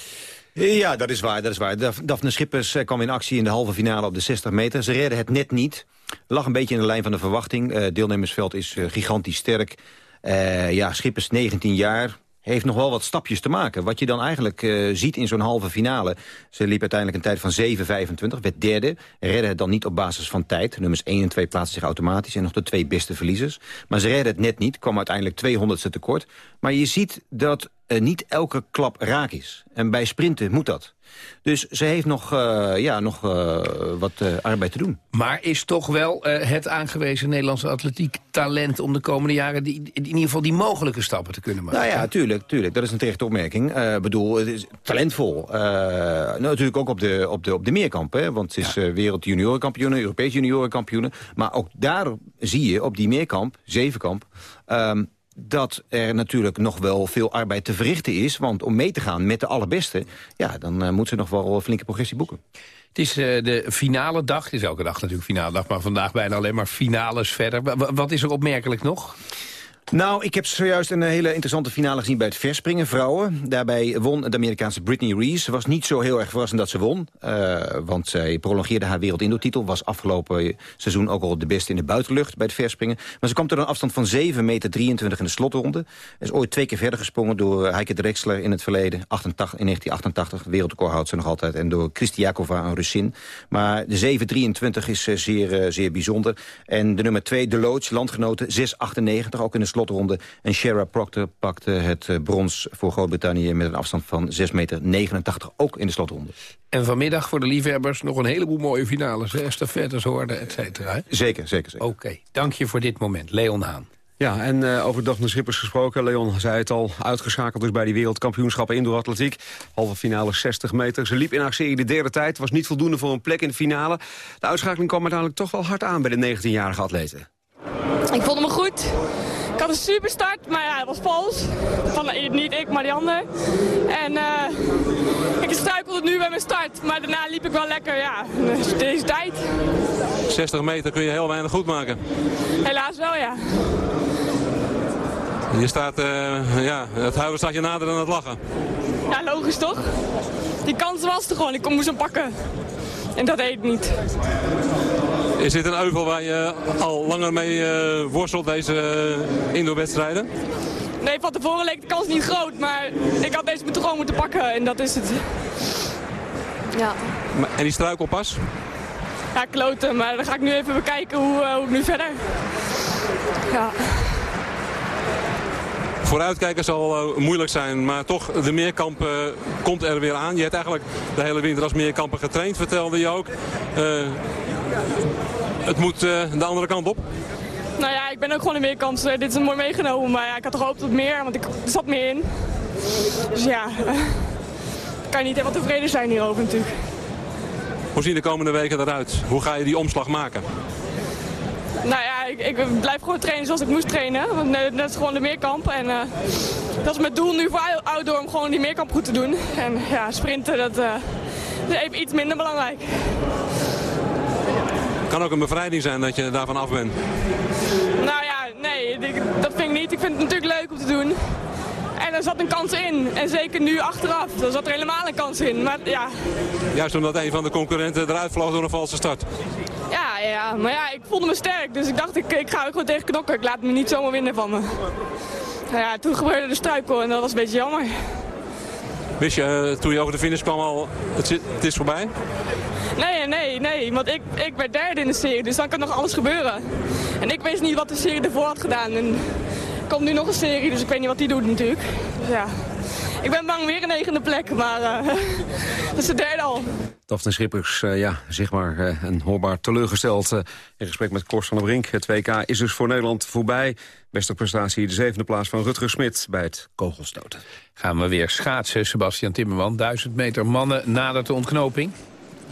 Ja, dat is waar. Dat is waar. Daphne Schippers eh, kwam in actie in de halve finale op de 60 meter. Ze redden het net niet. Lag een beetje in de lijn van de verwachting. Het uh, deelnemersveld is gigantisch sterk. Uh, ja, Schippers 19 jaar heeft nog wel wat stapjes te maken. Wat je dan eigenlijk uh, ziet in zo'n halve finale. Ze liep uiteindelijk een tijd van 7,25, werd derde. Redden het dan niet op basis van tijd. Nummers 1 en 2 plaatsen zich automatisch. En nog de twee beste verliezers. Maar ze redden het net niet. Kwam uiteindelijk 200ste tekort. Maar je ziet dat uh, niet elke klap raak is. En bij sprinten moet dat. Dus ze heeft nog, uh, ja, nog uh, wat uh, arbeid te doen. Maar is toch wel het aangewezen Nederlandse atletiek talent... om de komende jaren die, in ieder geval die mogelijke stappen te kunnen maken? Nou ja, tuurlijk. tuurlijk. Dat is een terechte opmerking. Ik bedoel, het is talentvol. Nou, natuurlijk ook op de, op de, op de meerkamp. Hè, want het is ja. wereld juniorenkampioen, Europees juniorenkampioen. Maar ook daar zie je op die meerkamp, zevenkamp... Um, dat er natuurlijk nog wel veel arbeid te verrichten is. Want om mee te gaan met de allerbeste... ja, dan uh, moet ze nog wel flinke progressie boeken. Het is uh, de finale dag. Het is elke dag natuurlijk finale dag. Maar vandaag bijna alleen maar finales verder. Wat is er opmerkelijk nog? Nou, ik heb zojuist een hele interessante finale gezien bij het verspringen, vrouwen. Daarbij won de Amerikaanse Britney Rees. was niet zo heel erg verrassend dat ze won. Uh, want zij prolongeerde haar wereldindoortitel. Was afgelopen seizoen ook al de beste in de buitenlucht bij het verspringen. Maar ze kwam tot een afstand van 7 meter 23 in de slotronde. Is ooit twee keer verder gesprongen door Heike Drexler in het verleden. 88, in 1988, wereldrecord houdt ze nog altijd. En door Kristiakova, een Russin. Maar de 7,23 is zeer, zeer bijzonder. En de nummer 2, De Loods, landgenoten, 6,98, ook in de slotronde. En Shara Proctor pakte het eh, brons voor Groot-Brittannië... met een afstand van 6,89 meter, ook in de slotronde. En vanmiddag voor de liefhebbers nog een heleboel mooie finales. Estafettes, hoorden, et cetera. Zeker, zeker. zeker. Oké, dank je voor dit moment. Leon Haan. Ja, en uh, over Daphne Schippers gesproken. Leon zei het al, uitgeschakeld dus bij die wereldkampioenschappen indoor-atletiek. Halve finale 60 meter. Ze liep in actie in de derde tijd. Was niet voldoende voor een plek in de finale. De uitschakeling kwam uiteindelijk toch wel hard aan bij de 19-jarige atleten. Ik voelde me goed een super start, maar ja, het was vals. Van, niet ik, maar die ander. En uh, ik struikelde nu bij mijn start, maar daarna liep ik wel lekker, ja, deze tijd. 60 meter kun je heel weinig goed maken. Helaas wel, ja. Je staat, uh, ja, het huilen staat je nader dan het lachen. Ja, logisch toch? Die kans was er gewoon, ik moest hem pakken. En dat ik niet. Is dit een euvel waar je al langer mee uh, worstelt, deze uh, indoorwedstrijden? Nee, van tevoren leek de kans niet groot, maar ik had deze moeten gewoon moeten pakken en dat is het. Ja. En die struikelpas? Ja, kloten, maar dan ga ik nu even bekijken hoe, uh, hoe ik nu verder. Ja vooruitkijken zal uh, moeilijk zijn. Maar toch, de meerkamp uh, komt er weer aan. Je hebt eigenlijk de hele winter als meerkamper getraind, vertelde je ook. Uh, het moet de andere kant op. Nou ja, ik ben ook gewoon een meerkamp. dit is mooi meegenomen. Maar ja, ik had toch gehoopt op meer, want ik, er zat meer in. Dus ja, kan je niet helemaal tevreden zijn hierover natuurlijk. Hoe zien de komende weken eruit? Hoe ga je die omslag maken? Nou ja, ik, ik, blijf gewoon trainen zoals ik moest trainen. Want dat is gewoon de meerkamp. En uh, dat is mijn doel nu voor outdoor om gewoon die meerkamp goed te doen. En ja, sprinten, dat uh, is even iets minder belangrijk. Kan ook een bevrijding zijn dat je daarvan af bent? Nou ja, nee, dat vind ik niet. Ik vind het natuurlijk leuk om te doen. En er zat een kans in. En zeker nu achteraf, er zat er helemaal een kans in. Maar ja. Juist omdat een van de concurrenten eruit vloog door een valse start. Ja, maar ja, ik voelde me sterk. Dus ik dacht, ik, ik ga ook gewoon tegen knokken. Ik laat me niet zomaar winnen van me. Nou ja, toen gebeurde de struikel en dat was een beetje jammer. Wist je, uh, toen je over de finish kwam al, het, het is voorbij? Nee, nee, nee. Want ik, ik werd derde in de serie, dus dan kan nog alles gebeuren. En ik wist niet wat de serie ervoor had gedaan. En er komt nu nog een serie, dus ik weet niet wat die doet natuurlijk. Dus ja, ik ben bang weer een negende plek, maar uh, dat is de derde al. Daphne Schippers, uh, ja, zeg maar, uh, en hoorbaar teleurgesteld in gesprek met Kors van der Brink. Het WK is dus voor Nederland voorbij. Beste prestatie de zevende plaats van Rutger Smit bij het kogelstoten. Gaan we weer schaatsen, Sebastian Timmerman. Duizend meter mannen nadert de ontknoping.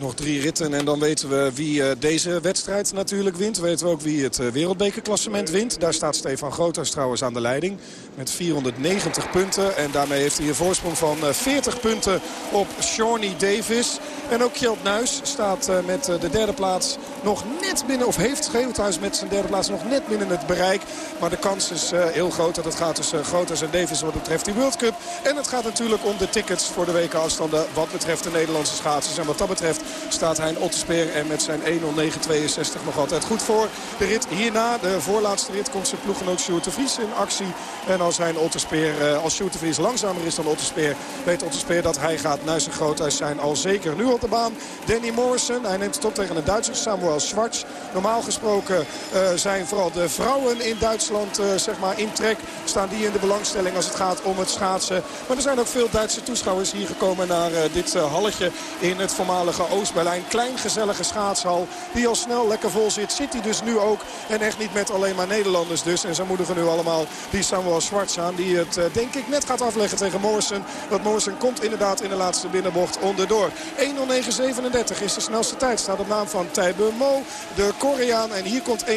Nog drie ritten en dan weten we wie uh, deze wedstrijd natuurlijk wint. Weten we ook wie het uh, wereldbekerklassement wint. Daar staat Stefan Groters trouwens aan de leiding met 490 punten. En daarmee heeft hij een voorsprong van uh, 40 punten op Shawnee Davis. En ook Kjeld Nuis staat met de derde plaats nog net binnen, of heeft Scheelthuis met zijn derde plaats nog net binnen het bereik. Maar de kans is heel groot dat het gaat tussen Groters en Davis wat betreft die World Cup. En het gaat natuurlijk om de tickets voor de weken afstanden wat betreft de Nederlandse schaatsers. En wat dat betreft staat Hein Otterspeer en met zijn 1.09.62 nog altijd goed voor. De rit hierna, de voorlaatste rit, komt zijn ploeggenoot Sjoerd de Vries in actie. En als Hein eh, als Sjoerd de Vries langzamer is dan Otterspeer, weet Otterspeer dat hij gaat naar zijn groothuis zijn al zeker. Nu op de baan Danny Morrison. Hij neemt het op tegen een Duitser, Samuel Schwartz. Normaal gesproken uh, zijn vooral de vrouwen in Duitsland uh, zeg maar in trek. Staan die in de belangstelling als het gaat om het schaatsen. Maar er zijn ook veel Duitse toeschouwers hier gekomen naar dit halletje in het voormalige Oost-Berlijn. Klein gezellige schaatshal die al snel lekker vol zit. Zit hij dus nu ook. En echt niet met alleen maar Nederlanders dus. En ze moedigen nu allemaal die Samuel Schwartz aan. Die het uh, denk ik net gaat afleggen tegen Morrison. Want Morrison komt inderdaad in de laatste binnenbocht onderdoor. 1.09.37 is de snelste tijd. Staat op naam van Tijbe Mo, de Koreaan. En hier komt 1.09.60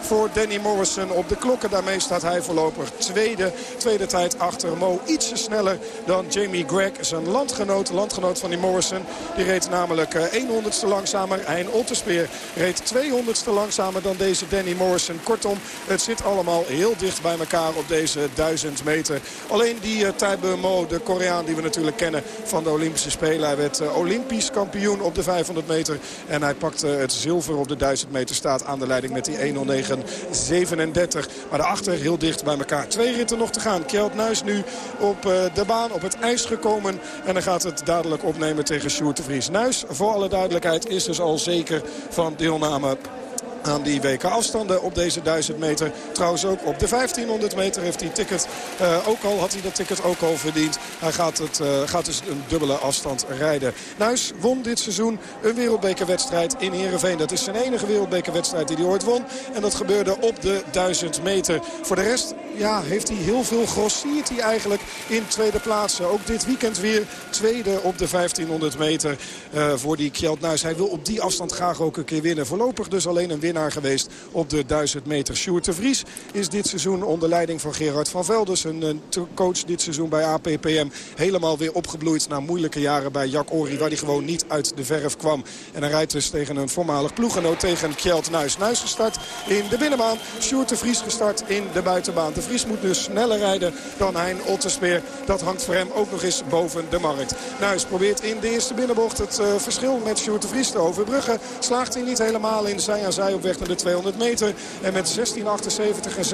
voor Danny Morrison op de klokken. Daarmee staat hij voorlopig tweede. Tweede tijd achter Mo. Ietsje sneller dan Jamie Gregg, zijn landgenoot. Landgenoot van die Morrison. Die reed namelijk 100ste langzamer. Hein Otterspeer reed 200ste langzamer dan deze Danny Morrison. Kortom, het zit allemaal heel dicht bij elkaar op deze 1000 meter. Alleen die uh, Mo, de Koreaan die we natuurlijk kennen van de Olympische Spelen. Hij werd uh, Olympisch kampioen op de 500 meter. En hij pakte het zilver op de 1000 meter. Staat aan de leiding met die 1.09.37. Maar daarachter heel dicht bij elkaar. Twee ritten nog te gaan. Kjeld Nuis nu op de baan, op het ijs gekomen. En dan gaat het dadelijk opnemen tegen Sjoerd. Nuis, voor alle duidelijkheid, is dus al zeker van deelname aan die WK-afstanden op deze 1000 meter. Trouwens ook op de 1500 meter heeft hij ticket, uh, ook al, had hij dat ticket ook al verdiend. Hij gaat, het, uh, gaat dus een dubbele afstand rijden. Nuis won dit seizoen een wereldbekerwedstrijd in Heerenveen. Dat is zijn enige wereldbekerwedstrijd die hij ooit won. En dat gebeurde op de 1000 meter. Voor de rest ja, heeft hij heel veel grossiert hij eigenlijk in tweede plaatsen. Ook dit weekend weer tweede op de 1500 meter uh, voor die Kjeld Nuis. Hij wil op die afstand graag ook een keer winnen. Voorlopig dus alleen een winnaar geweest op de 1000 meter. Sjoerd de Vries is dit seizoen onder leiding van Gerard van Velders. Een coach dit seizoen bij APPM. Helemaal weer opgebloeid na moeilijke jaren bij Jack Ori. Waar hij gewoon niet uit de verf kwam. En hij rijdt dus tegen een voormalig ploeggenoot tegen Kjeld Nuis. Nuis gestart in de binnenbaan. Sjoerd de Vries gestart in de buitenbaan. De Vries moet dus sneller rijden dan Hein Otterspeer. Dat hangt voor hem ook nog eens boven de markt. Nuis probeert in de eerste binnenbocht het uh, verschil met Sjoerd de Vries te overbruggen. Slaagt hij niet helemaal in zij aan zij op weg naar de 200 meter. En met 16.78 en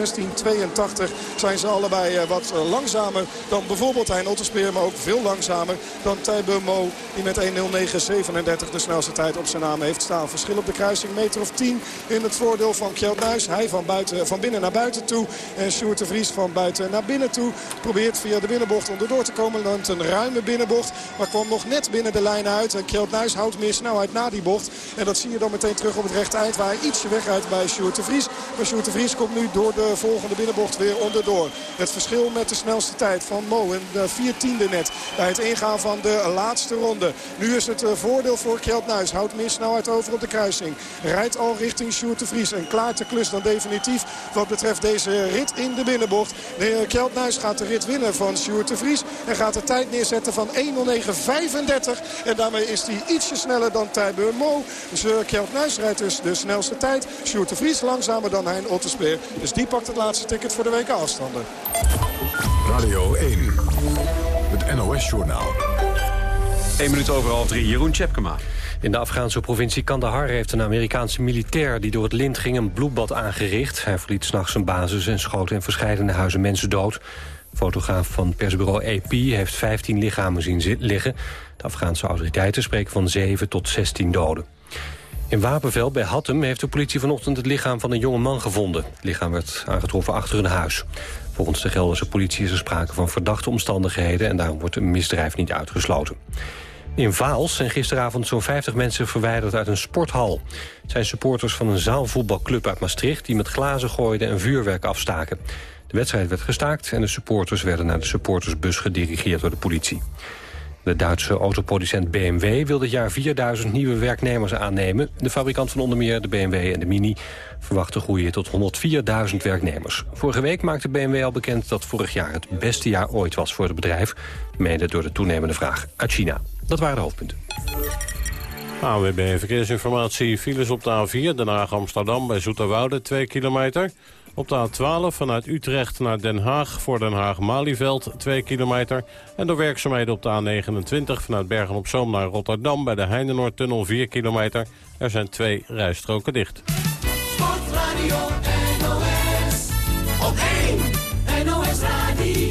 16.82 zijn ze allebei uh, wat uh, langzamer dan bijvoorbeeld Hein Otterspeer. Maar ook veel langzamer dan Tijbe Mo. Die met 1.09.37 de snelste tijd op zijn naam heeft staan. Verschil op de kruising meter of 10 in het voordeel van Kjeld Nuis. Hij van, buiten, van binnen naar buiten toe. En Sjoerd de Vries van buiten naar binnen toe. Probeert via de binnenbocht onderdoor te komen. Dan een ruime binnenbocht. Maar kwam nog net binnen de lijn uit. En Kjeld Nuis houdt meer snelheid na die bocht. En dat zie je dan meteen terug op het rechte eind. Waar hij ietsje wegrijdt bij Sjoerd de Vries. Maar Sjoerd de Vries komt nu door de volgende binnenbocht weer onderdoor. Het verschil met de snelste tijd van Mo. En de vier tiende net bij het ingaan van de laatste ronde. Nu is het voordeel voor Kjeld Nuis. Houdt meer snelheid over op de kruising. Rijdt al richting Sjoerd de Vries. En klaart de klus dan definitief wat betreft deze rit in de binnenbocht. De Kjeld Nuis gaat de rit winnen van Sjoerd de Vries. En gaat de tijd neerzetten van 1.09.35. En daarmee is hij ietsje sneller dan Tijbe Mo. Dus uh, Kjeld Nuis rijdt dus de snelste tijd. Sjoerd de Vries langzamer dan Hein Otterspeer. Dus die pakt het laatste ticket voor de weken afstanden. Radio 1. Het NOS-journaal. 1 minuut over half drie. Jeroen Tjepkema. In de Afghaanse provincie Kandahar heeft een Amerikaanse militair... die door het lint ging een bloedbad aangericht. Hij verliet s'nachts zijn basis en schoot in verschillende huizen mensen dood. Fotograaf van persbureau AP heeft 15 lichamen zien liggen. De Afghaanse autoriteiten spreken van 7 tot 16 doden. In Wapenveld bij Hattem heeft de politie vanochtend het lichaam van een jonge man gevonden. Het lichaam werd aangetroffen achter een huis. Volgens de Gelderse politie is er sprake van verdachte omstandigheden... en daarom wordt een misdrijf niet uitgesloten. In Vaals zijn gisteravond zo'n 50 mensen verwijderd uit een sporthal. Het zijn supporters van een zaalvoetbalclub uit Maastricht... die met glazen gooiden en vuurwerk afstaken. De wedstrijd werd gestaakt en de supporters werden naar de supportersbus gedirigeerd door de politie. De Duitse autoproducent BMW wil dit jaar 4000 nieuwe werknemers aannemen. De fabrikant van onder meer de BMW en de Mini verwacht te groeien tot 104.000 werknemers. Vorige week maakte BMW al bekend dat vorig jaar het beste jaar ooit was voor het bedrijf. Mede door de toenemende vraag uit China. Dat waren de hoofdpunten. AWB Verkeersinformatie. Files op de A4, Den Haag-Amsterdam bij Zoeterwoude, 2 kilometer. Op de A12 vanuit Utrecht naar Den Haag voor Den Haag-Malieveld 2 kilometer. En door werkzaamheden op de A29 vanuit Bergen-op-Zoom naar Rotterdam... bij de Heinenoordtunnel 4 kilometer. Er zijn twee rijstroken dicht. Sportradio NOS, op 1 NOS Radio,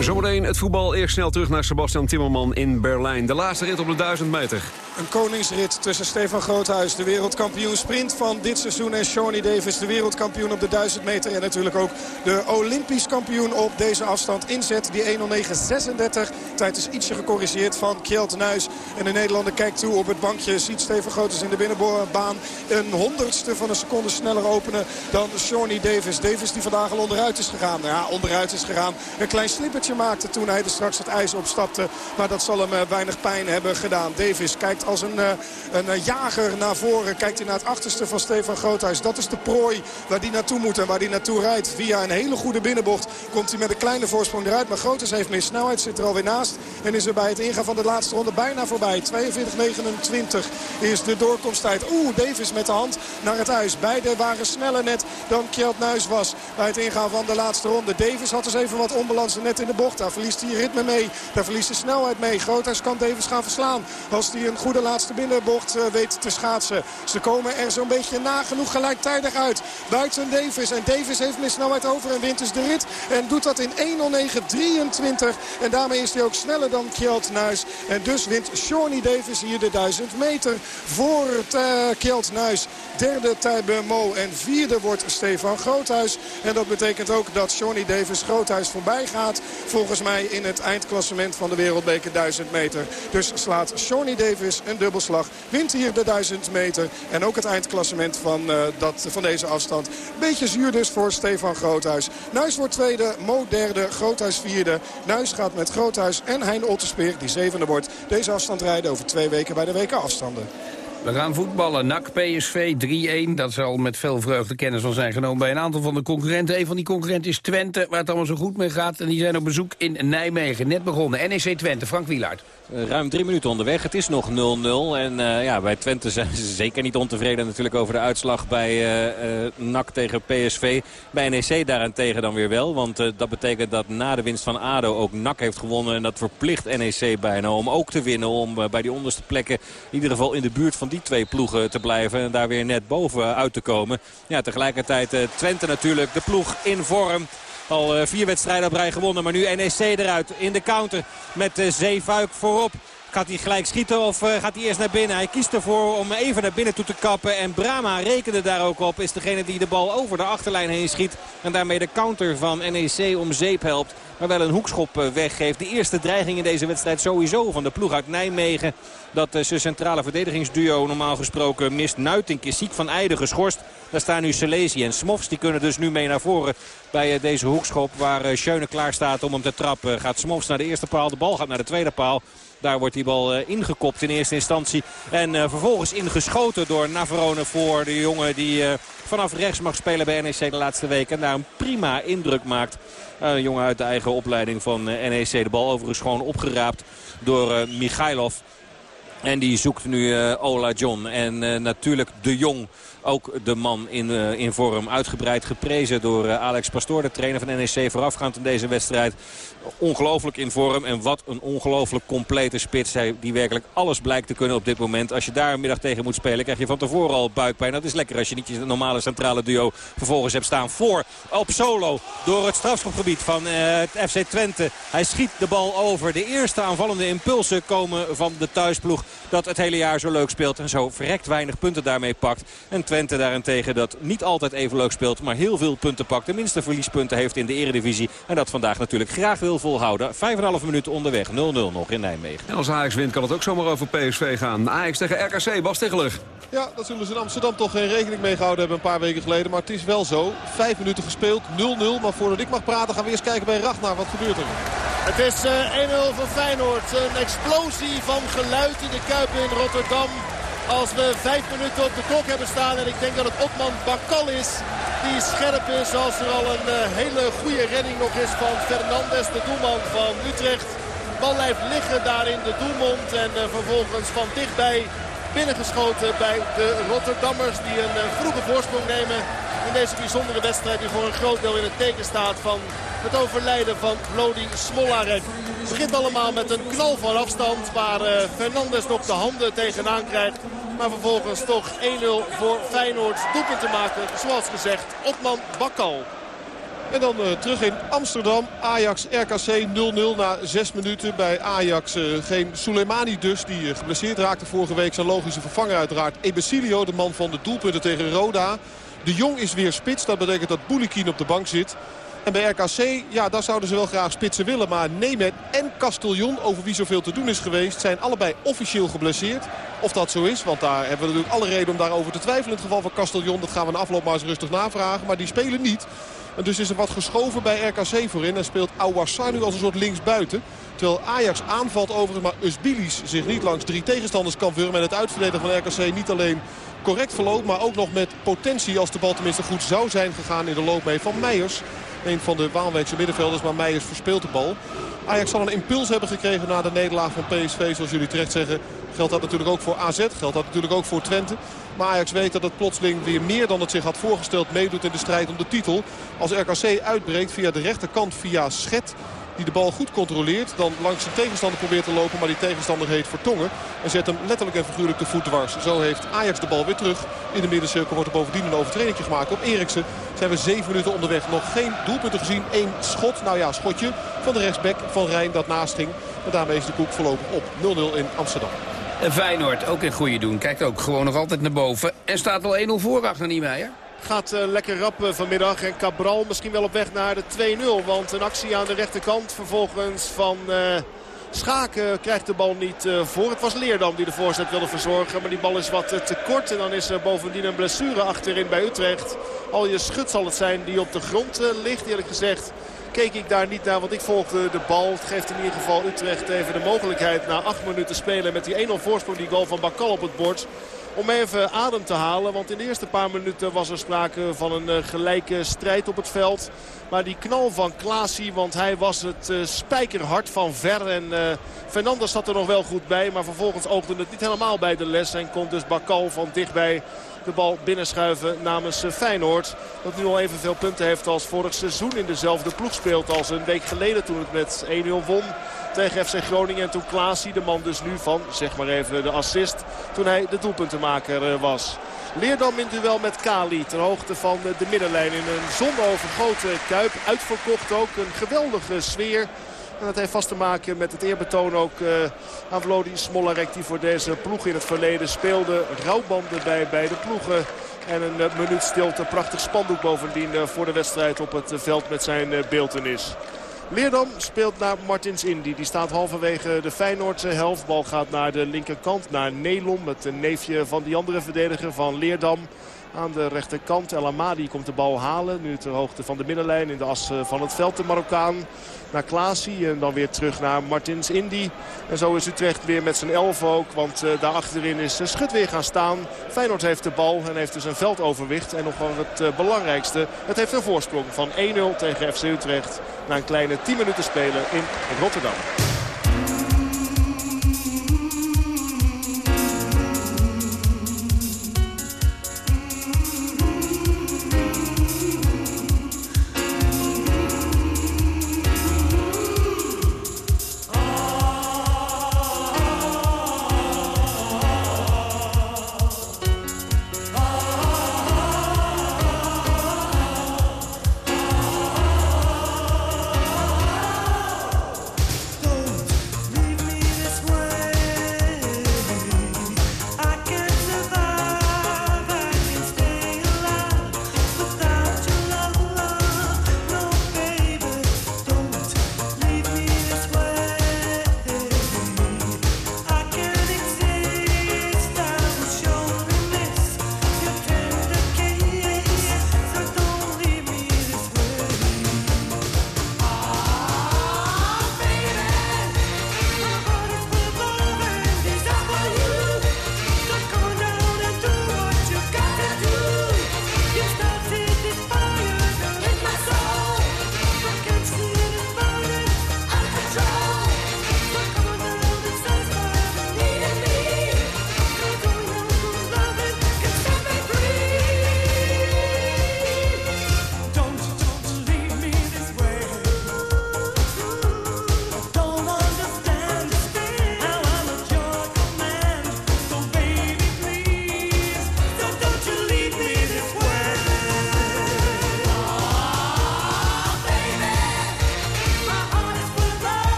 Zometeen het voetbal. Eerst snel terug naar Sebastian Timmerman in Berlijn. De laatste rit op de 1000 meter. Een koningsrit tussen Stefan Groothuis, de wereldkampioen sprint van dit seizoen... en Shawnee Davis, de wereldkampioen op de 1000 meter. En natuurlijk ook de Olympisch kampioen op deze afstand. Inzet die 1.09.36. Tijd is ietsje gecorrigeerd van Kjeld Nuis. En de Nederlander kijkt toe op het bankje. Ziet Stefan Groothuis in de binnenbaan een honderdste van een seconde sneller openen dan Shawnee Davis. Davis die vandaag al onderuit is gegaan. Ja, onderuit is gegaan. Een klein slippertje maakte toen hij er straks het ijs opstapte. Maar dat zal hem eh, weinig pijn hebben gedaan. Davis kijkt als een, eh, een eh, jager naar voren. Kijkt hij naar het achterste van Stefan Groothuis. Dat is de prooi waar hij naartoe moet en waar hij naartoe rijdt. Via een hele goede binnenbocht komt hij met een kleine voorsprong eruit. Maar Groothuis heeft meer snelheid, zit er alweer naast. En is er bij het ingaan van de laatste ronde bijna voorbij. 42-29 is de doorkomsttijd. Oeh, Davis met de hand naar het ijs. Beide waren sneller net dan Kjeld Nuis was bij het ingaan van de laatste ronde. Davis had dus even wat onbalans net in de bocht. Daar verliest hij ritme mee. Daar verliest hij snelheid mee. Groothuis kan Davis gaan verslaan. Als hij een goede laatste binnenbocht uh, weet te schaatsen. Ze komen er zo'n beetje nagenoeg gelijktijdig uit. Buiten Davis. En Davis heeft meer snelheid over en wint dus de rit. En doet dat in 1.09.23. En daarmee is hij ook sneller dan Kjeld Nuis. En dus wint Shawnee Davis hier de 1000 meter voor uh, Kjeld Nuis. Derde Tijbe Mo. En vierde wordt Stefan Groothuis. En dat betekent ook dat Shawnee Davis Groothuis voorbij gaat. Volgens mij in het eindklassement van de wereldbeker 1000 meter. Dus slaat Shawnee Davis een dubbelslag. Wint hier de 1000 meter. En ook het eindklassement van, uh, dat, van deze afstand. Beetje zuur dus voor Stefan Groothuis. Nuis wordt tweede, Mo derde, Groothuis vierde. Nuis gaat met Groothuis en Hein Otterspeer, die zevende wordt, deze afstand rijden over twee weken bij de WK afstanden. We gaan voetballen. NAC PSV 3-1. Dat zal met veel vreugde kennis van zijn genomen bij een aantal van de concurrenten. Een van die concurrenten is Twente, waar het allemaal zo goed mee gaat. En die zijn op bezoek in Nijmegen. Net begonnen. NEC Twente, Frank Wielaert. Ruim drie minuten onderweg. Het is nog 0-0. En uh, ja, bij Twente zijn ze zeker niet ontevreden natuurlijk over de uitslag bij uh, uh, NAC tegen PSV. Bij NEC daarentegen dan weer wel. Want dat betekent dat na de winst van ADO ook NAC heeft gewonnen. En dat verplicht NEC bijna om ook te winnen. Om bij die onderste plekken in ieder geval in de buurt van die twee ploegen te blijven. En daar weer net boven uit te komen. Ja, tegelijkertijd Twente natuurlijk de ploeg in vorm. Al uh, vier wedstrijden op rij gewonnen. Maar nu NEC eruit in de counter met uh, Zeefuik voorop. Gaat hij gelijk schieten of uh, gaat hij eerst naar binnen? Hij kiest ervoor om even naar binnen toe te kappen. En Brama rekende daar ook op. Is degene die de bal over de achterlijn heen schiet. En daarmee de counter van NEC om zeep helpt. Maar wel een hoekschop weggeeft. De eerste dreiging in deze wedstrijd sowieso van de ploeg uit Nijmegen. Dat zijn centrale verdedigingsduo normaal gesproken mist. Nuitink is ziek van Eide geschorst. Daar staan nu Selesi en Smofs. Die kunnen dus nu mee naar voren bij uh, deze hoekschop. Waar uh, Schöne klaar staat om hem te trappen. Gaat Smofs naar de eerste paal. De bal gaat naar de tweede paal. Daar wordt die bal uh, ingekopt in eerste instantie. En vervolgens ingeschoten door Navarone voor de jongen die vanaf rechts mag spelen bij NEC de laatste week. En daar een prima indruk maakt. een jongen uit de eigen opleiding van NEC. De bal overigens gewoon opgeraapt door Michailov. En die zoekt nu Ola John. En natuurlijk de Jong ook de man in, uh, in vorm. Uitgebreid geprezen door uh, Alex Pastoor, de trainer van NEC voorafgaand in deze wedstrijd. Ongelooflijk in vorm en wat een ongelooflijk complete spits. Hij, die werkelijk alles blijkt te kunnen op dit moment. Als je daar een middag tegen moet spelen krijg je van tevoren al buikpijn. Dat is lekker als je niet je normale centrale duo vervolgens hebt staan. Voor op solo door het strafschopgebied van het FC Twente. Hij schiet de bal over. De eerste aanvallende impulsen komen van de thuisploeg dat het hele jaar zo leuk speelt. En zo verrekt weinig punten daarmee pakt. En Twente daarentegen dat niet altijd even leuk speelt. Maar heel veel punten pakt. De minste verliespunten heeft in de eredivisie. En dat vandaag natuurlijk graag wil volhouden. 5,5 minuten onderweg. 0-0 nog in Nijmegen. En als Ajax wint kan het ook zomaar over PSV gaan. Ajax tegen RKC. Bas Tegeler. Ja, dat zullen ze in Amsterdam toch geen rekening mee gehouden hebben een paar weken geleden. Maar het is wel zo. Vijf minuten gespeeld. 0-0. Maar voordat ik mag praten gaan we eerst kijken bij Ragnar. Wat gebeurt er? Het is uh, 1-0 voor Feyenoord. Een explosie van geluid in de Kuip in Rotterdam. Als we vijf minuten op de klok hebben staan. En ik denk dat het Otman Bakal is. Die scherp is als er al een uh, hele goede redding nog is van Fernandes. De doelman van Utrecht. Bal blijft liggen daar in de doelmond. En uh, vervolgens van dichtbij binnengeschoten bij de Rotterdammers. Die een uh, vroege voorsprong nemen in deze bijzondere wedstrijd. Die voor een groot deel in het teken staat van het overlijden van Lodi Smolarek. Het begint allemaal met een knal van afstand waar uh, Fernandes nog de handen tegenaan krijgt. Maar vervolgens toch 1-0 voor Feyenoord doelpunt te maken. Zoals gezegd, Otman Bakkal. En dan uh, terug in Amsterdam. Ajax RKC 0-0 na 6 minuten. Bij Ajax uh, geen Soleimani dus. Die geblesseerd raakte vorige week. Zijn logische vervanger uiteraard. Ebesilio, de man van de doelpunten tegen Roda. De Jong is weer spits. Dat betekent dat Boulikin op de bank zit. En bij RKC, ja, daar zouden ze wel graag spitsen willen. Maar Nemet en Castellon, over wie zoveel te doen is geweest... zijn allebei officieel geblesseerd. Of dat zo is, want daar hebben we natuurlijk alle reden om daarover te twijfelen. In het geval van Castellon, dat gaan we in afloop maar eens rustig navragen. Maar die spelen niet. En dus is er wat geschoven bij RKC voorin. En speelt Ouassar nu als een soort linksbuiten. Terwijl Ajax aanvalt overigens, maar Usbilis zich niet langs drie tegenstanders kan wurmen. En het uitverdedigen van RKC niet alleen correct verloopt, maar ook nog met potentie als de bal tenminste goed zou zijn gegaan in de loop mee van Meijers. Een van de Waalwijkse middenvelders, maar Meijers verspeelt de bal. Ajax zal een impuls hebben gekregen na de nederlaag van PSV, zoals jullie terecht zeggen. Geldt dat natuurlijk ook voor AZ, geldt dat natuurlijk ook voor Twente. Maar Ajax weet dat het plotseling weer meer dan het zich had voorgesteld meedoet in de strijd om de titel. Als RKC uitbreekt via de rechterkant via Schet die de bal goed controleert. Dan langs zijn tegenstander probeert te lopen. Maar die tegenstander heet Vertongen. En zet hem letterlijk en figuurlijk de voet dwars. Zo heeft Ajax de bal weer terug. In de middencirkel wordt er bovendien een overtreding gemaakt. Op Eriksen zijn we zeven minuten onderweg. Nog geen doelpunten gezien. Eén schot. Nou ja, schotje van de rechtsback van Rijn dat naast ging. En daarmee is de koek voorlopig op 0-0 in Amsterdam. En Feyenoord, ook in goede doen. Kijkt ook gewoon nog altijd naar boven. En staat al 1-0 voor achter Niemeyer. Gaat uh, lekker rap uh, vanmiddag. En Cabral misschien wel op weg naar de 2-0. Want een actie aan de rechterkant vervolgens van uh, Schaken krijgt de bal niet voor. Het was Leerdam die de voorzet wilde verzorgen. Maar die bal is wat te kort. En dan is er bovendien een blessure achterin bij Utrecht. Al je schut zal het zijn die op de grond ligt. Eerlijk gezegd keek ik daar niet naar, want ik volgde de bal. Het geeft in ieder geval Utrecht even de mogelijkheid na acht minuten spelen met die 1-0 voorsprong. Die goal van Bakal op het bord om even adem te halen. Want in de eerste paar minuten was er sprake van een gelijke strijd op het veld. Maar die knal van Klaasie, want hij was het uh, spijkerhard van ver. En uh, Fernandes zat er nog wel goed bij. Maar vervolgens oogde het niet helemaal bij de les. En kon dus Bakal van dichtbij de bal binnenschuiven namens Feyenoord. Dat nu al evenveel punten heeft als vorig seizoen in dezelfde ploeg speelt. Als een week geleden toen het met 1-0 won tegen FC Groningen. En toen Klaasie, de man dus nu van, zeg maar even de assist, toen hij de doelpuntenmaker was. Leerdam in duel met Kali ter hoogte van de middenlijn in een zonovergoten Kuip. Uitverkocht ook, een geweldige sfeer. En dat heeft vast te maken met het eerbetoon ook uh, aan Vlodi Smolarek die voor deze ploeg in het verleden speelde. Rouwbanden bij beide ploegen. En een uh, minuut stilte, prachtig spandoek bovendien uh, voor de wedstrijd op het veld met zijn beeltenis. Leerdam speelt naar Martins Indy. Die staat halverwege de Feyenoordse helft. Bal gaat naar de linkerkant, naar Nelom. Het neefje van die andere verdediger van Leerdam. Aan de rechterkant. El Amadi komt de bal halen. Nu ter hoogte van de middenlijn in de as van het veld. De Marokkaan naar Klaasie. En dan weer terug naar Martins Indy. En zo is Utrecht weer met zijn elf ook. Want uh, daar achterin is Schut weer gaan staan. Feyenoord heeft de bal en heeft dus een veldoverwicht. En nog wel het belangrijkste. Het heeft een voorsprong van 1-0 tegen FC Utrecht. Na een kleine 10 minuten spelen in Rotterdam.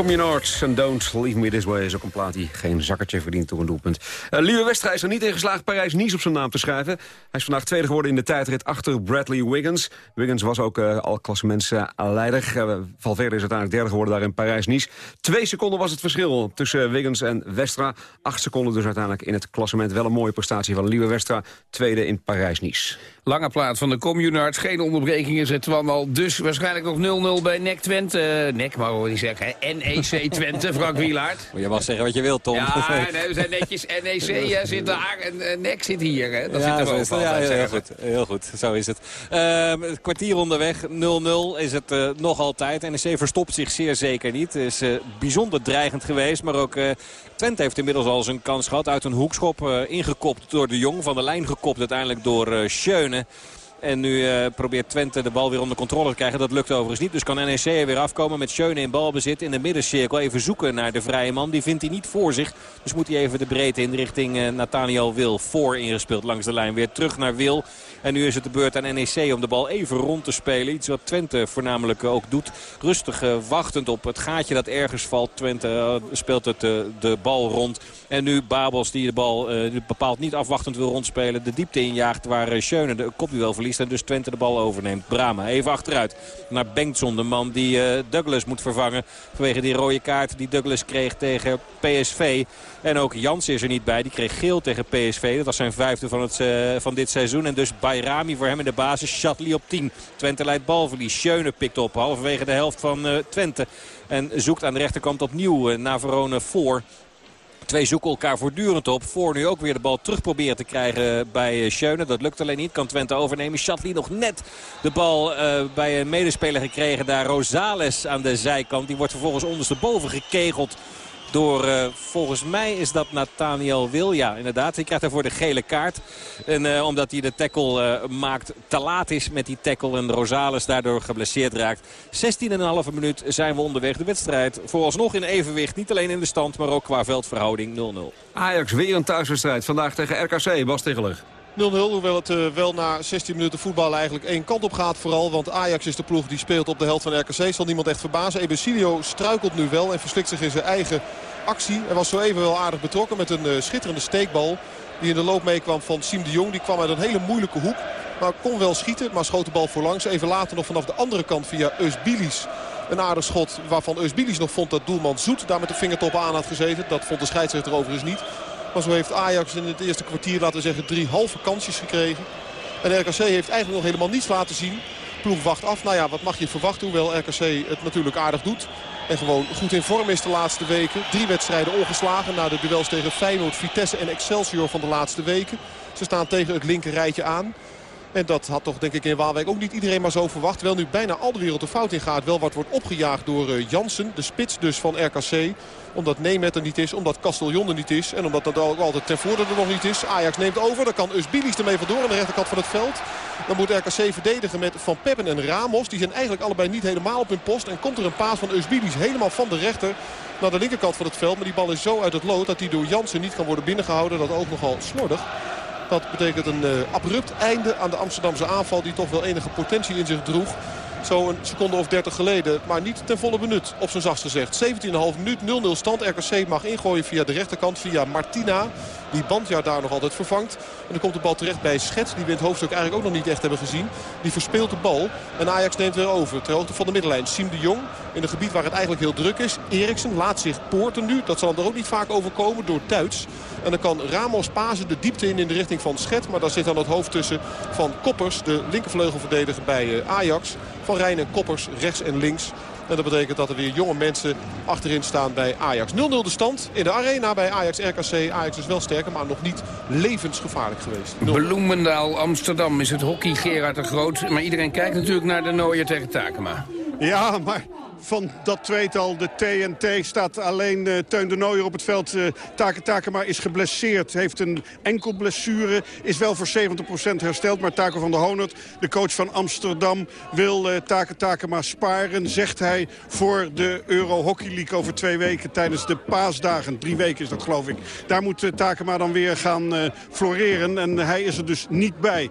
Communards and Don't Leave Me This Way is ook een plaat die geen zakkertje verdient door een doelpunt. Uh, Lieve Westra is er niet in geslaagd Parijs-Nice op zijn naam te schrijven. Hij is vandaag tweede geworden in de tijdrit achter Bradley Wiggins. Wiggins was ook uh, al klassementsleider. Uh, Valverde is uiteindelijk derde geworden daar in Parijs-Nice. Twee seconden was het verschil tussen Wiggins en Westra. Acht seconden dus uiteindelijk in het klassement. Wel een mooie prestatie van Lieve Westra. Tweede in Parijs-Nice. Lange plaat van de Communards. Geen onderbrekingen. Het kwam al dus waarschijnlijk nog 0-0 bij NEC Twente. Uh, NEC mag we niet zeggen. NEC Twente, Frank Wielaert. Je mag zeggen wat je wilt, Tom. Ja, nee, we zijn netjes. NEC zit daar en NEC zit hier. Hè? Dat ja, zit er ook ja, heel, goed, heel goed. Zo is het. Uh, kwartier onderweg. 0-0 is het uh, nog altijd. NEC verstopt zich zeer zeker niet. Het is uh, bijzonder dreigend geweest. Maar ook Twente heeft inmiddels al zijn kans gehad. Uit een hoekschop ingekopt door de Jong. Van de lijn gekopt uiteindelijk door Schöne. En nu uh, probeert Twente de bal weer onder controle te krijgen. Dat lukt overigens niet. Dus kan NEC er weer afkomen met Schöne in balbezit in de middencirkel. Even zoeken naar de vrije man. Die vindt hij niet voor zich. Dus moet hij even de breedte in richting uh, Nathaniel Wil. Voor ingespeeld langs de lijn. Weer terug naar Wil. En nu is het de beurt aan NEC om de bal even rond te spelen. Iets wat Twente voornamelijk ook doet. Rustig uh, wachtend op het gaatje dat ergens valt. Twente speelt het de bal rond. En nu Babels die de bal bepaald niet afwachtend wil rondspelen. De diepte injaagt waar Schöne de kopduel verliest. En dus Twente de bal overneemt. Brama even achteruit naar Bengtson. De man die uh, Douglas moet vervangen. Vanwege die rode kaart die Douglas kreeg tegen PSV. En ook Jans is er niet bij. Die kreeg geel tegen PSV. Dat was zijn vijfde van, het, uh, van dit seizoen. En dus Bayrami voor hem in de basis. Shatley op 10. Twente leidt balverlies. Schöne pikt op. Halverwege de helft van uh, Twente. En zoekt aan de rechterkant opnieuw naar Verone voor. Twee zoeken elkaar voortdurend op. Voor nu ook weer de bal terug proberen te krijgen bij Schöne. Dat lukt alleen niet. Kan Twente overnemen. Shatley nog net de bal uh, bij een medespeler gekregen. Daar Rosales aan de zijkant. Die wordt vervolgens ondersteboven gekegeld door, uh, volgens mij is dat Nathaniel Wil. Ja, inderdaad. Hij krijgt daarvoor de gele kaart. En uh, omdat hij de tackle uh, maakt te laat is met die tackle. En Rosales daardoor geblesseerd raakt. 16,5 minuut zijn we onderweg. De wedstrijd vooralsnog in evenwicht. Niet alleen in de stand, maar ook qua veldverhouding 0-0. Ajax weer een thuiswedstrijd. Vandaag tegen RKC. Bas Tegeler. 0-0, hoewel het uh, wel na 16 minuten voetbal eigenlijk één kant op gaat vooral. Want Ajax is de ploeg die speelt op de helft van RKC. Zal niemand echt verbazen. Ebesilio struikelt nu wel en verslikt zich in zijn eigen actie. Hij was zo even wel aardig betrokken met een uh, schitterende steekbal. Die in de loop meekwam van Siem de Jong. Die kwam uit een hele moeilijke hoek. Maar kon wel schieten, maar schoot de bal voorlangs. Even later nog vanaf de andere kant via Eusbilis. Een aardig schot waarvan Eusbilis nog vond dat doelman Zoet daar met de vingertop aan had gezeten. Dat vond de scheidsrechter overigens niet. Maar zo heeft Ajax in het eerste kwartier, laten we zeggen, drie halve kansjes gekregen. En RKC heeft eigenlijk nog helemaal niets laten zien. Ploeg wacht af. Nou ja, wat mag je verwachten? Hoewel RKC het natuurlijk aardig doet. En gewoon goed in vorm is de laatste weken. Drie wedstrijden ongeslagen na de duels tegen Feyenoord, Vitesse en Excelsior van de laatste weken. Ze staan tegen het linker rijtje aan. En dat had toch denk ik in Waalwijk ook niet iedereen maar zo verwacht. Wel nu bijna al de wereld de fout in gaat. Wel wat wordt opgejaagd door uh, Jansen. De spits dus van RKC. Omdat Nemet er niet is. Omdat Castellon er niet is. En omdat dat ook altijd ten voorde er nog niet is. Ajax neemt over. Dan kan Usbilis ermee vandoor aan de rechterkant van het veld. Dan moet RKC verdedigen met Van Peppen en Ramos. Die zijn eigenlijk allebei niet helemaal op hun post. En komt er een paas van Usbilis helemaal van de rechter naar de linkerkant van het veld. Maar die bal is zo uit het lood dat die door Jansen niet kan worden binnengehouden. Dat ook nogal slordig. Dat betekent een uh, abrupt einde aan de Amsterdamse aanval die toch wel enige potentie in zich droeg. Zo een seconde of 30 geleden, maar niet ten volle benut op zijn zachtst gezegd. 17,5 minuut, 0-0 stand. RKC mag ingooien via de rechterkant, via Martina. Die Bandja daar nog altijd vervangt. En dan komt de bal terecht bij Schet. Die we in het hoofdstuk eigenlijk ook nog niet echt hebben gezien. Die verspeelt de bal. En Ajax neemt weer over. Ter hoogte van de middenlijn. Siem de Jong in een gebied waar het eigenlijk heel druk is. Eriksen laat zich poorten nu. Dat zal er ook niet vaak overkomen door Duits. En dan kan Ramos Pazen de diepte in in de richting van Schet. Maar daar zit dan het hoofd tussen van Koppers. De linkervleugelverdediger bij Ajax. Van Rijn en Koppers rechts en links. En dat betekent dat er weer jonge mensen achterin staan bij Ajax. 0-0 de stand in de arena bij Ajax-RKC. Ajax is wel sterker, maar nog niet levensgevaarlijk geweest. 0 Bloemendaal, Amsterdam is het hockey Gerard de Groot. Maar iedereen kijkt natuurlijk naar de Nooier tegen Takema. Ja, maar van dat tweetal, de TNT, staat alleen uh, Teun de Nooier op het veld. Uh, Take Takema is geblesseerd, heeft een enkel blessure. Is wel voor 70% hersteld, maar Taco van der Honert, de coach van Amsterdam... wil uh, Take Takema sparen, zegt hij, voor de Euro Hockey League over twee weken... tijdens de paasdagen. Drie weken is dat, geloof ik. Daar moet Takema dan weer gaan floreren en hij is er dus niet bij.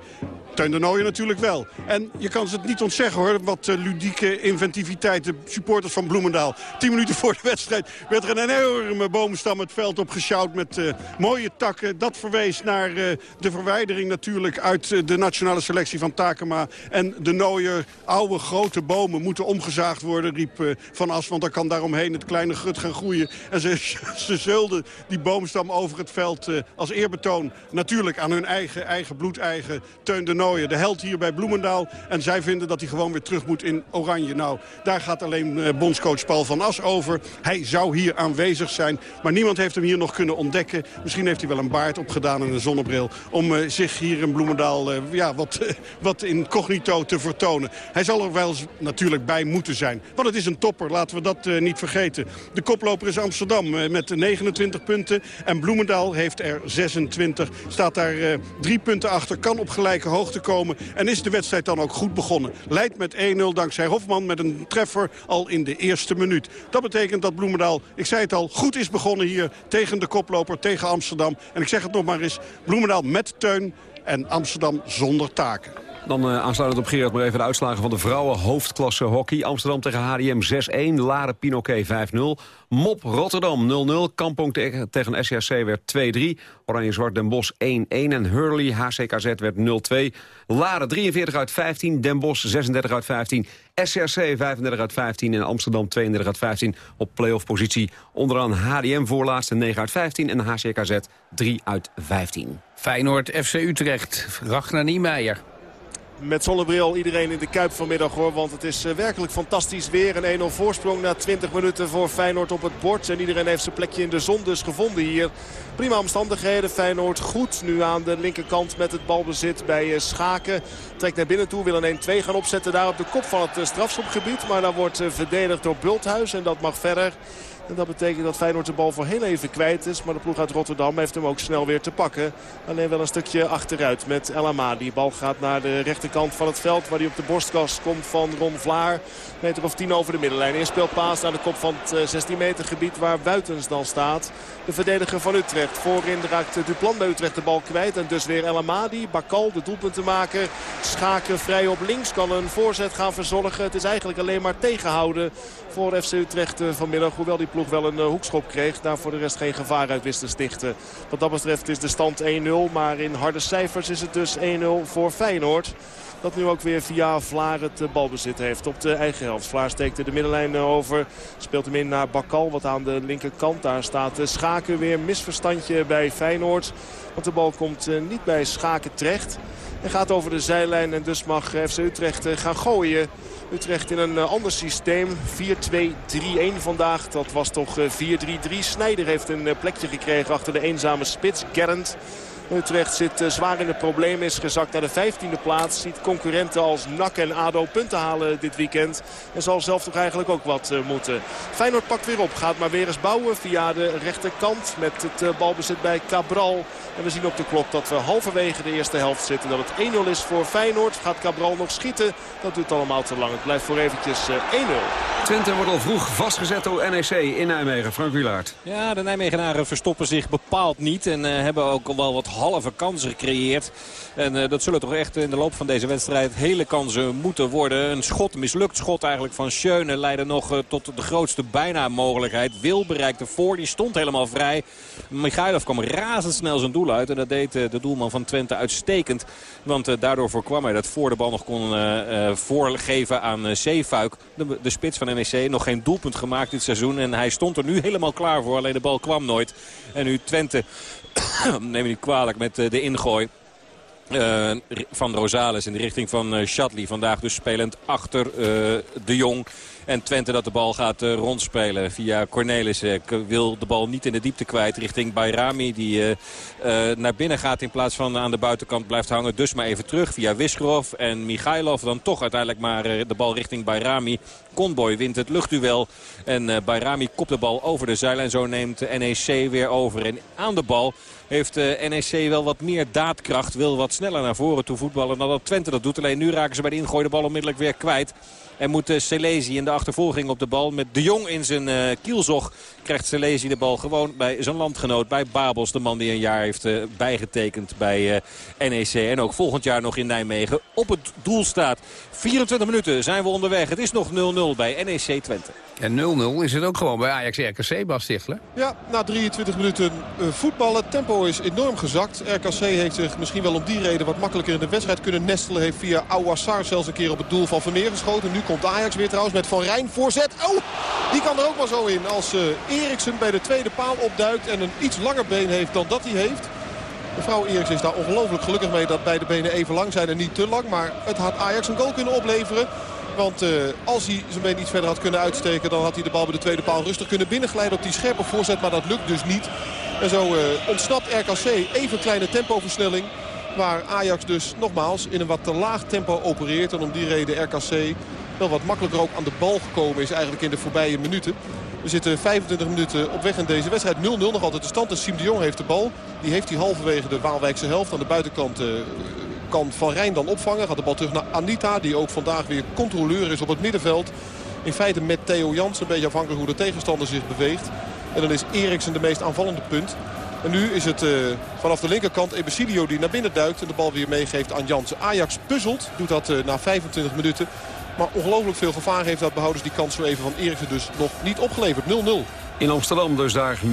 Teun de Nooijer natuurlijk wel. En je kan het niet ontzeggen hoor, wat uh, ludieke inventiviteit. De supporters van Bloemendaal. Tien minuten voor de wedstrijd werd er een enorme boomstam het veld opgesjouwd met uh, mooie takken. Dat verwees naar uh, de verwijdering natuurlijk uit de nationale selectie van Takema. En de Nooijer, oude grote bomen moeten omgezaagd worden, riep Van As. Want dan kan daaromheen het kleine gut gaan groeien. En ze, ze zeulden die boomstam over het veld als eerbetoon. Natuurlijk aan hun eigen, eigen bloedeigen Teun de De held hier bij Bloemendaal. En zij vinden dat hij gewoon weer terug moet in Oranje. Nou, daar gaat alleen uh, bondscoach Paul van As over. Hij zou hier aanwezig zijn. Maar niemand heeft hem hier nog kunnen ontdekken. Misschien heeft hij wel een baard opgedaan en een zonnebril. Om uh, zich hier in Bloemendaal uh, ja, wat, wat incognito te vertonen. Hij zal er wel natuurlijk bij moeten zijn. Want het is een topper, laten we dat niet vergeten. De koploper is Amsterdam met 29 punten. En Bloemendaal heeft er 26. Staat daar drie punten achter. Kan op gelijke hoogte komen. En is de wedstrijd dan ook goed begonnen. Leidt met 1-0 dankzij Hofman met een treffer al in de eerste minuut. Dat betekent dat Bloemendaal, ik zei het al, goed is begonnen hier tegen de koploper, tegen Amsterdam. En ik zeg het nog maar eens, Bloemendaal met Teun en Amsterdam zonder taken. Dan uh, aansluitend op Gerard maar even de uitslagen van de vrouwen hoofdklasse hockey. Amsterdam tegen HDM 6-1, Laren Pinoquet 5-0. Mop Rotterdam 0-0, Kampong tegen SCAC werd 2-3. Oranje-Zwart Den Bosch 1-1 en Hurley HCKZ werd 0-2. Laren 43 uit 15, Den Bosch 36 uit 15. SCRC 35 uit 15 en Amsterdam 32 uit 15 op playoff positie. Onderaan HDM voorlaatste 9 uit 15 en HCKZ 3 uit 15. Feyenoord FC Utrecht, Ragnar Niemeyer met zonnebril iedereen in de Kuip vanmiddag hoor. Want het is werkelijk fantastisch weer. Een 1-0 voorsprong na 20 minuten voor Feyenoord op het bord. En iedereen heeft zijn plekje in de zon dus gevonden hier. Prima omstandigheden. Feyenoord goed nu aan de linkerkant met het balbezit bij Schaken. Trekt naar binnen toe. Wil een 1-2 gaan opzetten daar op de kop van het strafschopgebied. Maar daar wordt verdedigd door Bulthuis. En dat mag verder. En dat betekent dat Feyenoord de bal voor heel even kwijt is. Maar de ploeg uit Rotterdam heeft hem ook snel weer te pakken. Alleen wel een stukje achteruit met El Die bal gaat naar de rechterkant van het veld. Waar hij op de borstkast komt van Ron Vlaar. Meter of 10 over de middenlijn. Inspelpaas naar de kop van het 16 eh, meter gebied waar Buitens dan staat. De verdediger van Utrecht. Voorin raakt Duplan bij Utrecht de bal kwijt. En dus weer El Amadi. Bakal de doelpunten maken. Schaken vrij op links. Kan een voorzet gaan verzorgen. Het is eigenlijk alleen maar tegenhouden voor FC Utrecht eh, vanmiddag. Hoewel die ploeg wel een eh, hoekschop kreeg. Daar voor de rest geen gevaar uit wist te stichten. Wat dat betreft is de stand 1-0. Maar in harde cijfers is het dus 1-0 voor Feyenoord. Dat nu ook weer via Vlaar het eh, balbezit heeft op de eigen helft. Vlaar steekt de middenlijn over. Speelt hem in naar Bakal. Wat aan de linkerkant. Daar staat Schaken weer. Misverstandje bij Feyenoord. Want de bal komt niet bij Schaken terecht. En gaat over de zijlijn. En dus mag FC Utrecht gaan gooien. Utrecht in een eh, ander systeem. 4-2-3-1 vandaag. Dat was toch 4-3-3. Eh, Snijder heeft een eh, plekje gekregen achter de eenzame spits. Gerrand Utrecht zit zwaar in de problemen. Is gezakt naar de 15e plaats. Ziet concurrenten als NAC en ADO punten halen dit weekend. En zal zelf toch eigenlijk ook wat moeten. Feyenoord pakt weer op. Gaat maar weer eens bouwen via de rechterkant. Met het balbezit bij Cabral. En we zien op de klok dat we halverwege de eerste helft zitten. Dat het 1-0 is voor Feyenoord. Gaat Cabral nog schieten? Dat doet allemaal te lang. Het blijft voor eventjes 1-0. Twente wordt al vroeg vastgezet door NEC in Nijmegen. Frank Wielaert. Ja, de Nijmegenaren verstoppen zich bepaald niet. En hebben ook wel wat halve kansen gecreëerd. En uh, dat zullen toch echt in de loop van deze wedstrijd hele kansen moeten worden. Een schot, mislukt schot eigenlijk van Schöne leidde nog uh, tot de grootste bijna mogelijkheid. Wil bereikte voor, die stond helemaal vrij. Michailov kwam razendsnel zijn doel En dat deed uh, de doelman van Twente uitstekend. Want daardoor voorkwam hij dat voor de bal nog kon voorgeven aan Zeefuik. De, de spits van NEC. Nog geen doelpunt gemaakt dit seizoen. En hij stond er nu helemaal klaar voor. Alleen de bal kwam nooit. En nu Twente neem niet kwalijk met eh, de ingooi. Van Rosales in de richting van uh. Vandaag dus spelend achter de Jong. En Twente dat de bal gaat uh, rondspelen via Cornelis. wil de bal niet in de diepte kwijt richting Bayrami. Die uh, naar binnen gaat in plaats van aan de buitenkant blijft hangen. Dus maar even terug via Wiskrov. En Michailov dan toch uiteindelijk maar de bal richting Bayrami. Conboy wint het luchtduel. En Bayrami kopt de bal over de zijlijn. Zo neemt NEC weer over. En aan de bal heeft NEC wel wat meer daadkracht. Wil wat sneller naar voren toe voetballen dan dat Twente dat doet. Alleen nu raken ze bij de ingooide bal onmiddellijk weer kwijt. En moet uh, Selezi in de achtervolging op de bal met de Jong in zijn uh, kielzog. Krijgt Selezi de bal gewoon bij zijn landgenoot. Bij Babels, de man die een jaar heeft uh, bijgetekend bij NEC. En ook volgend jaar nog in Nijmegen op het doel staat. 24 minuten zijn we onderweg. Het is nog 0-0 bij NEC Twente. En 0-0 is het ook gewoon bij Ajax RKC, Bas Stichler. Ja, na 23 minuten voetballen. Tempo is enorm gezakt. RKC heeft zich misschien wel om die reden wat makkelijker in de wedstrijd kunnen nestelen. Heeft via Ouassar zelfs een keer op het doel van Vermeer geschoten. Nu komt Ajax weer trouwens met Van Rijn voorzet. Oh, die kan er ook maar zo in. Als uh, Eriksen bij de tweede paal opduikt en een iets langer been heeft dan dat hij heeft. Mevrouw Eriksen is daar ongelooflijk gelukkig mee dat beide benen even lang zijn en niet te lang. Maar het had Ajax een goal kunnen opleveren. Want uh, als hij zijn been iets verder had kunnen uitsteken... dan had hij de bal bij de tweede paal rustig kunnen binnenglijden op die scherpe voorzet. Maar dat lukt dus niet. En zo uh, ontsnapt RKC even kleine tempoversnelling. Waar Ajax dus nogmaals in een wat te laag tempo opereert. En om die reden RKC wel wat makkelijker ook aan de bal gekomen is eigenlijk in de voorbije minuten. We zitten 25 minuten op weg in deze wedstrijd. 0-0 nog altijd de stand. En Siem de Jong heeft de bal. Die heeft hij halverwege de Waalwijkse helft. Aan de buitenkant uh, kan Van Rijn dan opvangen. Gaat de bal terug naar Anita. Die ook vandaag weer controleur is op het middenveld. In feite met Theo Jans. Een beetje afhankelijk hoe de tegenstander zich beweegt. En dan is Eriksen de meest aanvallende punt. En nu is het uh, vanaf de linkerkant Ebesilio die naar binnen duikt. En de bal weer meegeeft aan Jansen. Ajax puzzelt. Doet dat uh, na 25 minuten. Maar ongelooflijk veel gevaar heeft dat behouders die kans zo even van Eriksen dus nog niet opgeleverd. 0-0. In Amsterdam dus daar 0-0.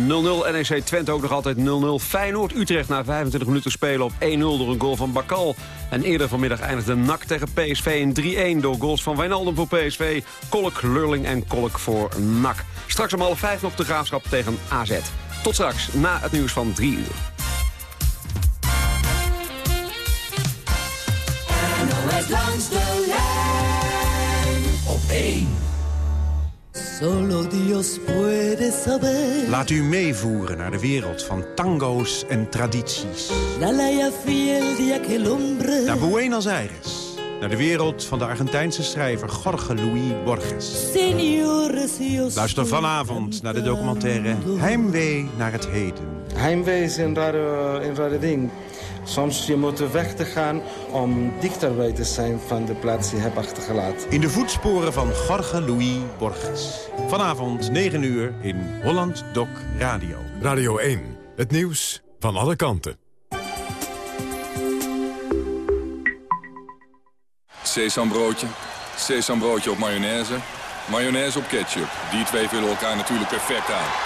NEC Twente ook nog altijd 0-0. Feyenoord Utrecht na 25 minuten spelen op 1-0 door een goal van Bakal. En eerder vanmiddag eindigde NAC tegen PSV in 3-1 door goals van Wijnaldum voor PSV. Kolk, Lurling en Kolk voor NAC. Straks om half vijf nog de graafschap tegen AZ. Tot straks, na het nieuws van 3 uur. NOS langs de lijn op 1. Solo Dios puede saber. Laat u meevoeren naar de wereld van tango's en tradities. La laya fiel de aquel hombre. Naar Buenos Aires. Naar de wereld van de Argentijnse schrijver Jorge Luis Borges. Señores, Luister vanavond naar de documentaire Heimwee naar het heden. Heimwee is een rare, een rare ding. Soms je moet weg te gaan om dichterbij te zijn van de plaats die je hebt achtergelaten. In de voetsporen van Jorge Luis Borges. Vanavond 9 uur in Holland Doc Radio. Radio 1, het nieuws van alle kanten. Sesambroodje, sesambroodje op mayonaise, mayonaise op ketchup. Die twee vullen elkaar natuurlijk perfect aan.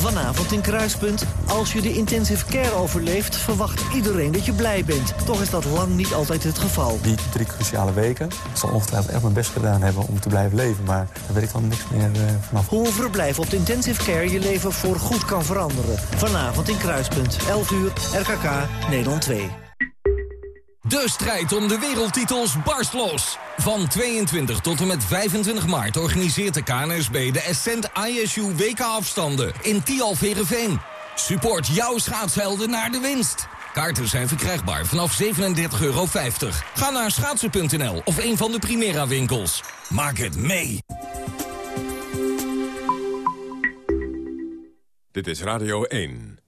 Vanavond in Kruispunt. Als je de intensive care overleeft, verwacht iedereen dat je blij bent. Toch is dat lang niet altijd het geval. Die drie cruciale weken. Ik zal ongetwijfeld echt mijn best gedaan hebben om te blijven leven. Maar daar weet ik dan niks meer uh, vanaf. Hoe een verblijf op de intensive care je leven voor goed kan veranderen. Vanavond in Kruispunt. 11 uur, RKK, Nederland 2. De strijd om de wereldtitels barst los. Van 22 tot en met 25 maart organiseert de KNSB de Ascent ISU WK-afstanden in Tialf Herenveen. Support jouw schaatshelden naar de winst. Kaarten zijn verkrijgbaar vanaf 37,50 euro. Ga naar schaatsen.nl of een van de Primera winkels. Maak het mee. Dit is Radio 1.